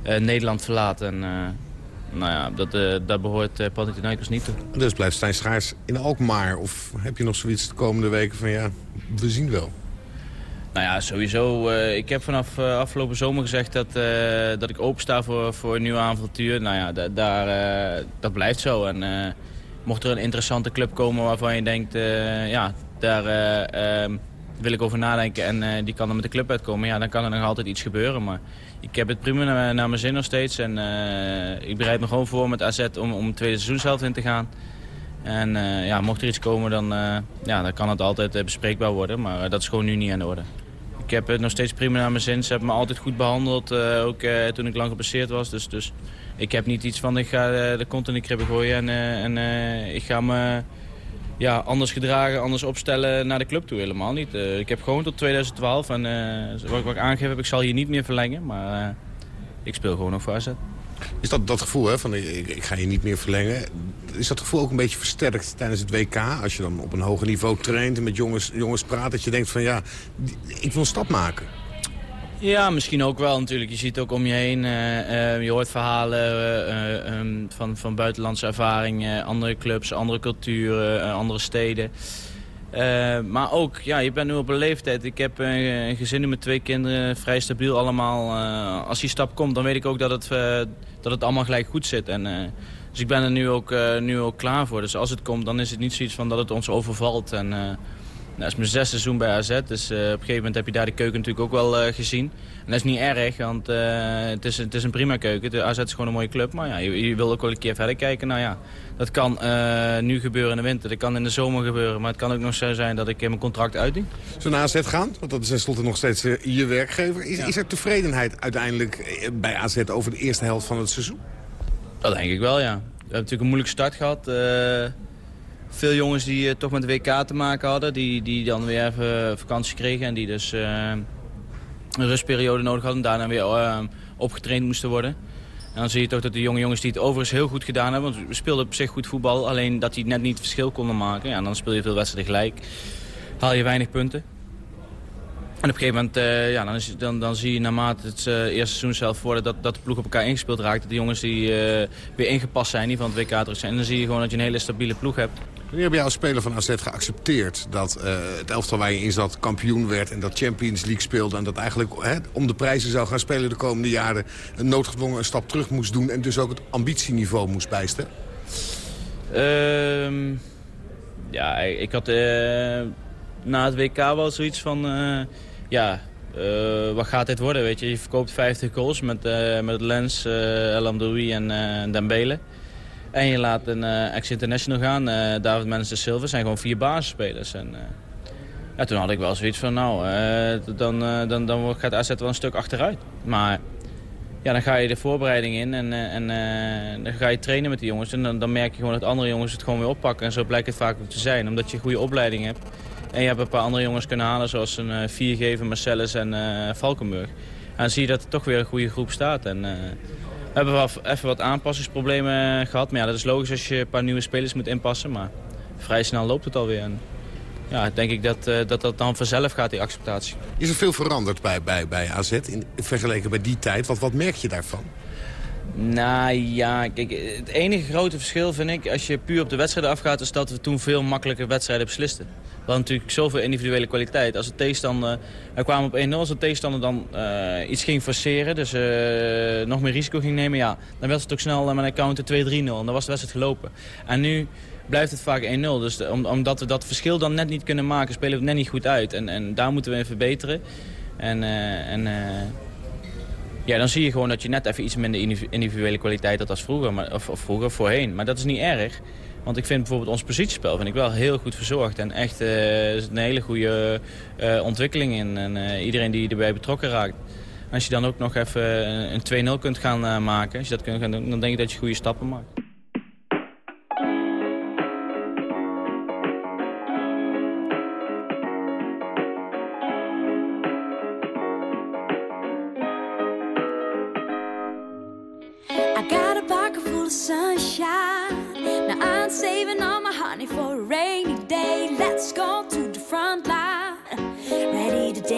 Nederland verlaat. En, nou ja, dat, daar behoort uh, Panathinaikos niet toe. Dus blijft Stijn Schaars in Alkmaar? Of heb je nog zoiets de komende weken van ja, we zien wel? Nou ja, sowieso. Uh, ik heb vanaf uh, afgelopen zomer gezegd dat, uh, dat ik opensta voor, voor een nieuw avontuur. Nou ja, da daar, dat blijft zo. En mocht er een interessante club komen waarvan je denkt, ja, daar ehm, wil ik over nadenken en die kan er met de club uitkomen. Ja, dan kan er nog altijd iets gebeuren. Maar ik heb het prima naar, mijn zin nog steeds. En ik bereid me gewoon voor met AZ om, om het tweede zelf in te gaan. En ja, mocht er iets komen, dan, ja, dan kan het altijd bespreekbaar worden. Maar dat is gewoon nu niet aan de orde. Ik heb het nog steeds prima naar mijn zin. Ze hebben me altijd goed behandeld, ook toen ik lang gepasseerd was. Dus, dus ik heb niet iets van ik ga de kont in de kribben gooien en, en ik ga me ja, anders gedragen, anders opstellen naar de club toe. Helemaal niet. ik heb gewoon tot 2012 en wat, wat ik aangegeven heb, ik zal hier niet meer verlengen. Maar ik speel gewoon nog voor AZ. Is dat dat gevoel, hè, van ik, ik, ga je niet meer verlengen... is dat gevoel ook een beetje versterkt tijdens het WK? Als je dan op een hoger niveau traint en met jongens, jongens praat... dat je denkt van ja, ik wil een stap maken. Ja, misschien ook wel natuurlijk. Je ziet ook om je heen, uh, uh, je hoort verhalen uh, um, van, van buitenlandse ervaring, andere clubs, andere culturen, andere steden. Maar ook, ja, je bent nu op een leeftijd. Ik heb een, gezin met twee kinderen, vrij stabiel allemaal. Als die stap komt, dan weet ik ook dat het, dat het allemaal gelijk goed zit. En, dus ik ben er nu ook, nu ook klaar voor. Dus als het komt, dan is het niet zoiets van dat het ons overvalt. En, dat is mijn zesde seizoen bij AZ, dus uh, op een gegeven moment heb je daar de keuken natuurlijk ook wel uh, gezien. En dat is niet erg, want uh, het, is, het is een prima keuken. De AZ is gewoon een mooie club, maar ja, je, je wil ook wel een keer verder kijken. Nou ja, dat kan nu gebeuren in de winter, dat kan in de zomer gebeuren. Maar het kan ook nog zo zijn dat ik mijn contract uitdien. Zo naar AZ gaan, want dat is tenslotte nog steeds je werkgever. Is, ja. is er tevredenheid uiteindelijk bij AZ over de eerste helft van het seizoen? Dat denk ik wel, ja. We hebben natuurlijk een moeilijke start gehad veel jongens die uh, toch met de WK te maken hadden. Die, die dan weer even vakantie kregen en die dus uh, een rustperiode nodig hadden. En daarna weer opgetraind moesten worden. En dan zie je toch dat de jonge jongens die het overigens heel goed gedaan hebben. Want we speelden op zich goed voetbal. Alleen dat die net niet het verschil konden maken. Ja, dan speel je veel wedstrijden gelijk. Haal je weinig punten. En op een gegeven moment, ja, dan, dan, dan zie je naarmate het eerste seizoen zelf voordat dat, dat de ploeg op elkaar ingespeeld raakt. Dat de jongens die weer ingepast zijn, die van het WK terug zijn. En dan zie je gewoon dat je een hele stabiele ploeg hebt. Wanneer heb jij als speler van AZ geaccepteerd dat het elftal waar je in kampioen werd... en dat Champions League speelde en dat eigenlijk hè, om de prijzen zou gaan spelen de komende jaren... een noodgedwongen een stap terug moest doen en dus ook het ambitieniveau moest bijstellen? Ehm, ja, ik had na het WK wel zoiets van ja, uh, wat gaat dit worden? Weet je? je verkoopt 50 goals met, met Lens, uh, El Amdoui en uh, Dembele. En je laat een ex-international gaan. David Mendes de Silva zijn gewoon vier basisspelers. En, ja, toen had ik wel zoiets van, nou, dan, dan, dan gaat AZ wel een stuk achteruit. Maar ja, dan ga je de voorbereiding in en, en dan ga je trainen met die jongens. En dan, dan merk je gewoon dat andere jongens het gewoon weer oppakken. En zo blijkt het vaak ook te zijn, omdat je een goede opleiding hebt. En je hebt een paar andere jongens kunnen halen, zoals een uh, Viergever, Marcellus en uh, Valkenburg. En dan zie je dat er toch weer een goede groep staat. En, we hebben wel even wat aanpassingsproblemen gehad. Maar ja, dat is logisch als je een paar nieuwe spelers moet inpassen. Maar vrij snel loopt het alweer. En, ja, denk ik dat, dat dat dan vanzelf gaat, die acceptatie. Is er veel veranderd bij, bij, bij AZ in, vergeleken bij die tijd? Wat, wat merk je daarvan? Nou ja, kijk, het enige grote verschil vind ik, als je puur op de wedstrijden afgaat, is dat we toen veel makkelijker wedstrijden beslisten. Hadden natuurlijk zoveel individuele kwaliteit. Als de tegenstander, we kwamen op 1-0, als de tegenstander dan uh, iets ging forceren, dus uh, nog meer risico ging nemen, ja, dan werd het ook snel met een counter 2-3-0 en dan was de wedstrijd gelopen. En nu blijft het vaak 1-0. Dus omdat we dat verschil dan net niet kunnen maken, spelen we het net niet goed uit. En, en daar moeten we in verbeteren. En, en ja, dan zie je gewoon dat je net even iets minder individuele kwaliteit had als vroeger. Maar, of, vroeger, voorheen. Maar dat is niet erg. Want ik vind bijvoorbeeld ons positiespel vind ik wel heel goed verzorgd. En echt uh, een hele goede uh, ontwikkeling in. En uh, iedereen die erbij betrokken raakt. Als je dan ook nog even een 2-0 kunt gaan maken, als je dat kunt gaan doen, dan denk ik dat je goede stappen maakt.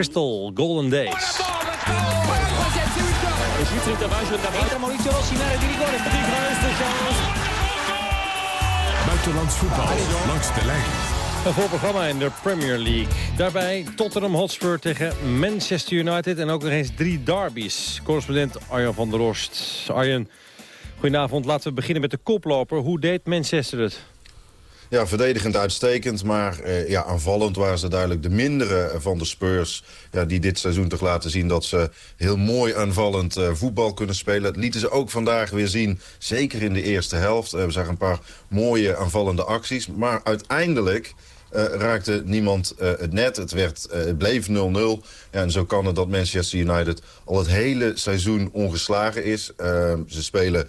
Crystal Golden Days. Buitenlands voetbal langs de lijn. Een vol programma in de Premier League. Daarbij Tottenham Hotspur tegen Manchester United en ook nog eens drie derbies. Correspondent Arjan van der Rost. Arjan, goedenavond. Laten we beginnen met de koploper. Hoe deed Manchester het? Ja, verdedigend uitstekend, maar eh, ja, aanvallend waren ze duidelijk de mindere van de Spurs. Ja, die dit seizoen toch laten zien dat ze heel mooi aanvallend eh, voetbal kunnen spelen. Dat lieten ze ook vandaag weer zien, zeker in de eerste helft. Eh, we zagen een paar mooie aanvallende acties, maar uiteindelijk... Raakte niemand het net. Het, werd, het bleef 0-0. Ja, en zo kan het dat Manchester United al het hele seizoen ongeslagen is. ze spelen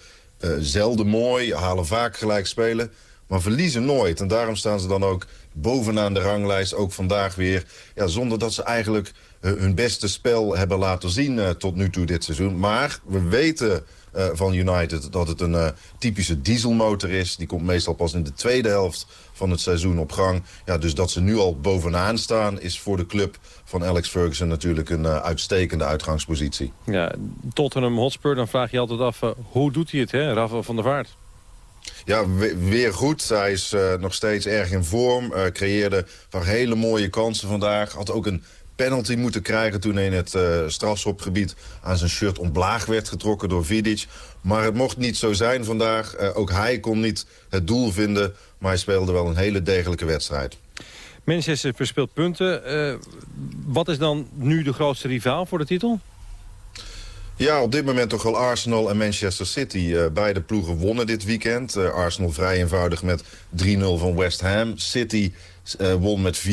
zelden mooi, halen vaak gelijk spelen maar verliezen nooit. En daarom staan ze dan ook bovenaan de ranglijst, ook vandaag weer. Ja, zonder dat ze eigenlijk hun beste spel hebben laten zien uh, tot nu toe dit seizoen. Maar we weten uh, van United dat het een typische dieselmotor is. Die komt meestal pas in de tweede helft van het seizoen op gang. Ja, dus dat ze nu al bovenaan staan is voor de club van Alex Ferguson natuurlijk een uitstekende uitgangspositie. Ja, Tottenham Hotspur, dan vraag je altijd af, hoe doet hij het, hè, Rafa van der Vaart? Ja, weer goed. Hij is uh, nog steeds erg in vorm. Uh, creëerde van hele mooie kansen vandaag. Had ook een penalty moeten krijgen toen hij in het uh, strafschopgebied aan zijn shirt ontblaag werd getrokken door Vidic. Maar het mocht niet zo zijn vandaag. ook hij kon niet het doel vinden, maar hij speelde wel een hele degelijke wedstrijd. Manchester verspeelt punten. wat is dan nu de grootste rivaal voor de titel? Ja, op dit moment toch wel Arsenal en Manchester City. Uh, beide ploegen wonnen dit weekend. Uh, Arsenal vrij eenvoudig met 3-0 van West Ham. City uh, won met 4-3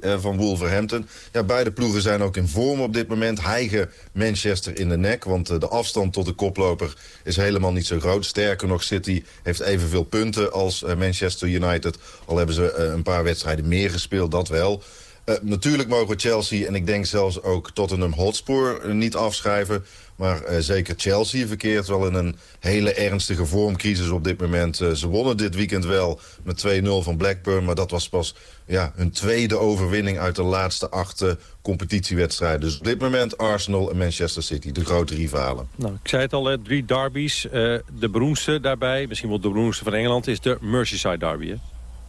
van Wolverhampton. Ja, beide ploegen zijn ook in vorm op dit moment. Hijgen Manchester in de nek, want de afstand tot de koploper is helemaal niet zo groot. Sterker nog, City heeft evenveel punten als Manchester United. Al hebben ze een paar wedstrijden meer gespeeld, dat wel. Natuurlijk mogen Chelsea en ik denk zelfs ook Tottenham Hotspur niet afschrijven. Maar uh, zeker Chelsea verkeert wel in een hele ernstige vormcrisis op dit moment. Uh, ze wonnen dit weekend wel met 2-0 van Blackburn. Maar dat was pas ja, hun tweede overwinning uit de laatste acht competitiewedstrijden. Dus op dit moment Arsenal en Manchester City, de grote rivalen. Nou, ik zei het al, hè, drie derbies. de beroemdste daarbij, misschien wel de beroemdste van Engeland... is de Merseyside derby, hè?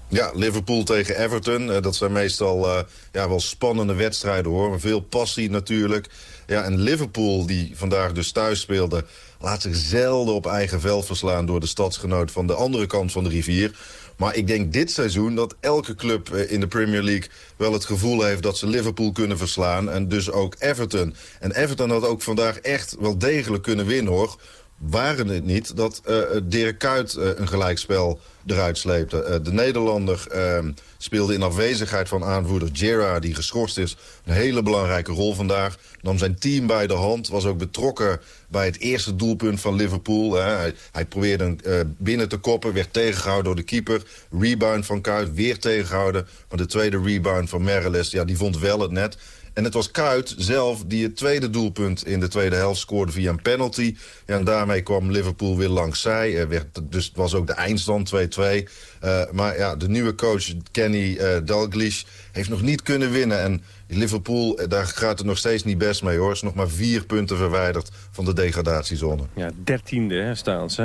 Ja, Liverpool tegen Everton. Dat zijn meestal ja, wel spannende wedstrijden hoor. Veel passie natuurlijk. Ja, en Liverpool, die vandaag dus thuis speelde... laat zich zelden op eigen veld verslaan door de stadsgenoot van de andere kant van de rivier. Maar ik denk dit seizoen dat elke club uh, in de Premier League wel het gevoel heeft dat ze Liverpool kunnen verslaan. En dus ook Everton. En Everton had ook vandaag echt wel degelijk kunnen winnen hoor waren het niet dat uh, Dirk Kuyt een gelijkspel eruit sleepte. Uh, de Nederlander ehm, speelde in afwezigheid van aanvoerder Gerard... die geschorst is, een hele belangrijke rol vandaag. Nam zijn team bij de hand, was ook betrokken bij het eerste doelpunt van Liverpool. Hij, hij, probeerde binnen te koppen, werd tegengehouden door de keeper. Rebound van Kuyt, weer tegengehouden. Maar de tweede rebound van Merriles, ja, die vond wel het net... En het was Kuit zelf die het tweede doelpunt in de tweede helft scoorde via een penalty. En daarmee kwam Liverpool weer langs zij. Er werd, dus het was ook de eindstand 2-2. Uh, eh, maar ja, de nieuwe coach Kenny uh, Dalglish heeft nog niet kunnen winnen. En Liverpool, eh, daar gaat het nog steeds niet best mee hoor. Is nog maar vier punten verwijderd van de degradatiezone. Ja, dertiende staan ze.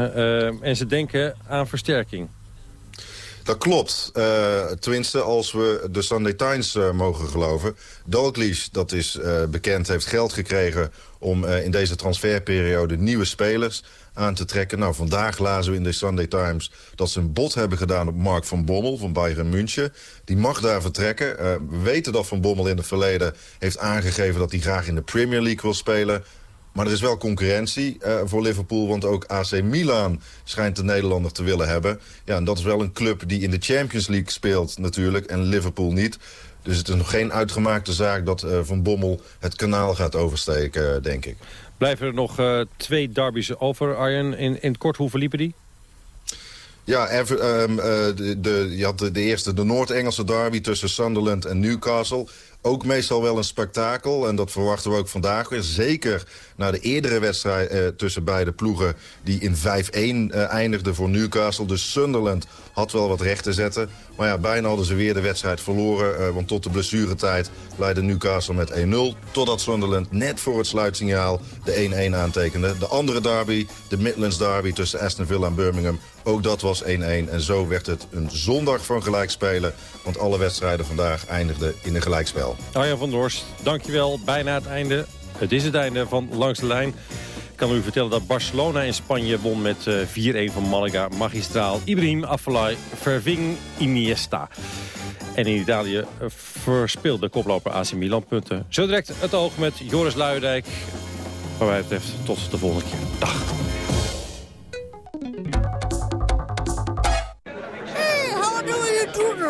En ze denken aan versterking. Dat klopt. Uh, tenminste, als we de Sunday Times uh, mogen geloven. Dalglish, dat is uh, bekend, heeft geld gekregen om in deze transferperiode nieuwe spelers aan te trekken. Nou, vandaag lazen we in de Sunday Times dat ze een bod hebben gedaan op Mark van Bommel van Bayern München. Die mag daar vertrekken. we weten dat Van Bommel in het verleden heeft aangegeven dat hij graag in de Premier League wil spelen. Maar er is wel concurrentie uh, voor Liverpool, want ook AC Milan schijnt de Nederlander te willen hebben. Ja, en dat is wel een club die in de Champions League speelt natuurlijk en Liverpool niet. Dus het is nog geen uitgemaakte zaak dat uh, Van Bommel het kanaal gaat oversteken, uh, denk ik. Blijven er nog twee derbies over, Arjen. In, in het kort, hoe verliepen die? Ja, um, de, de, je had de, de, eerste, de Noord-Engelse derby tussen Sunderland en Newcastle. Ook meestal wel een spektakel. En dat verwachten we ook vandaag weer. Zeker na de eerdere wedstrijd eh, tussen beide ploegen... die in 5-1 eh, eindigde voor Newcastle. Dus Sunderland had wel wat recht te zetten. Maar ja, bijna hadden ze weer de wedstrijd verloren. Eh, want tot de blessuretijd leidde Newcastle met 1-0. Totdat Sunderland net voor het sluitsignaal de 1-1 aantekende. De andere derby, de Midlands derby tussen Aston Villa en Birmingham... ook dat was 1-1. En zo werd het een zondag van gelijkspelen. Want alle wedstrijden vandaag eindigden in een gelijkspel. Arjan van Dorst, dankjewel. Bijna het einde. Het is het einde van Langs de Lijn. Ik kan u vertellen dat Barcelona in Spanje won met eh, 4-1 van Malaga. Magistraal Ibrahim Afellay verving Iniesta. En in Italië eh, verspeelde koploper AC Milan punten. Zo direct het oog met Joris Luijendijk. Wat mij betreft tot de volgende keer. Dag.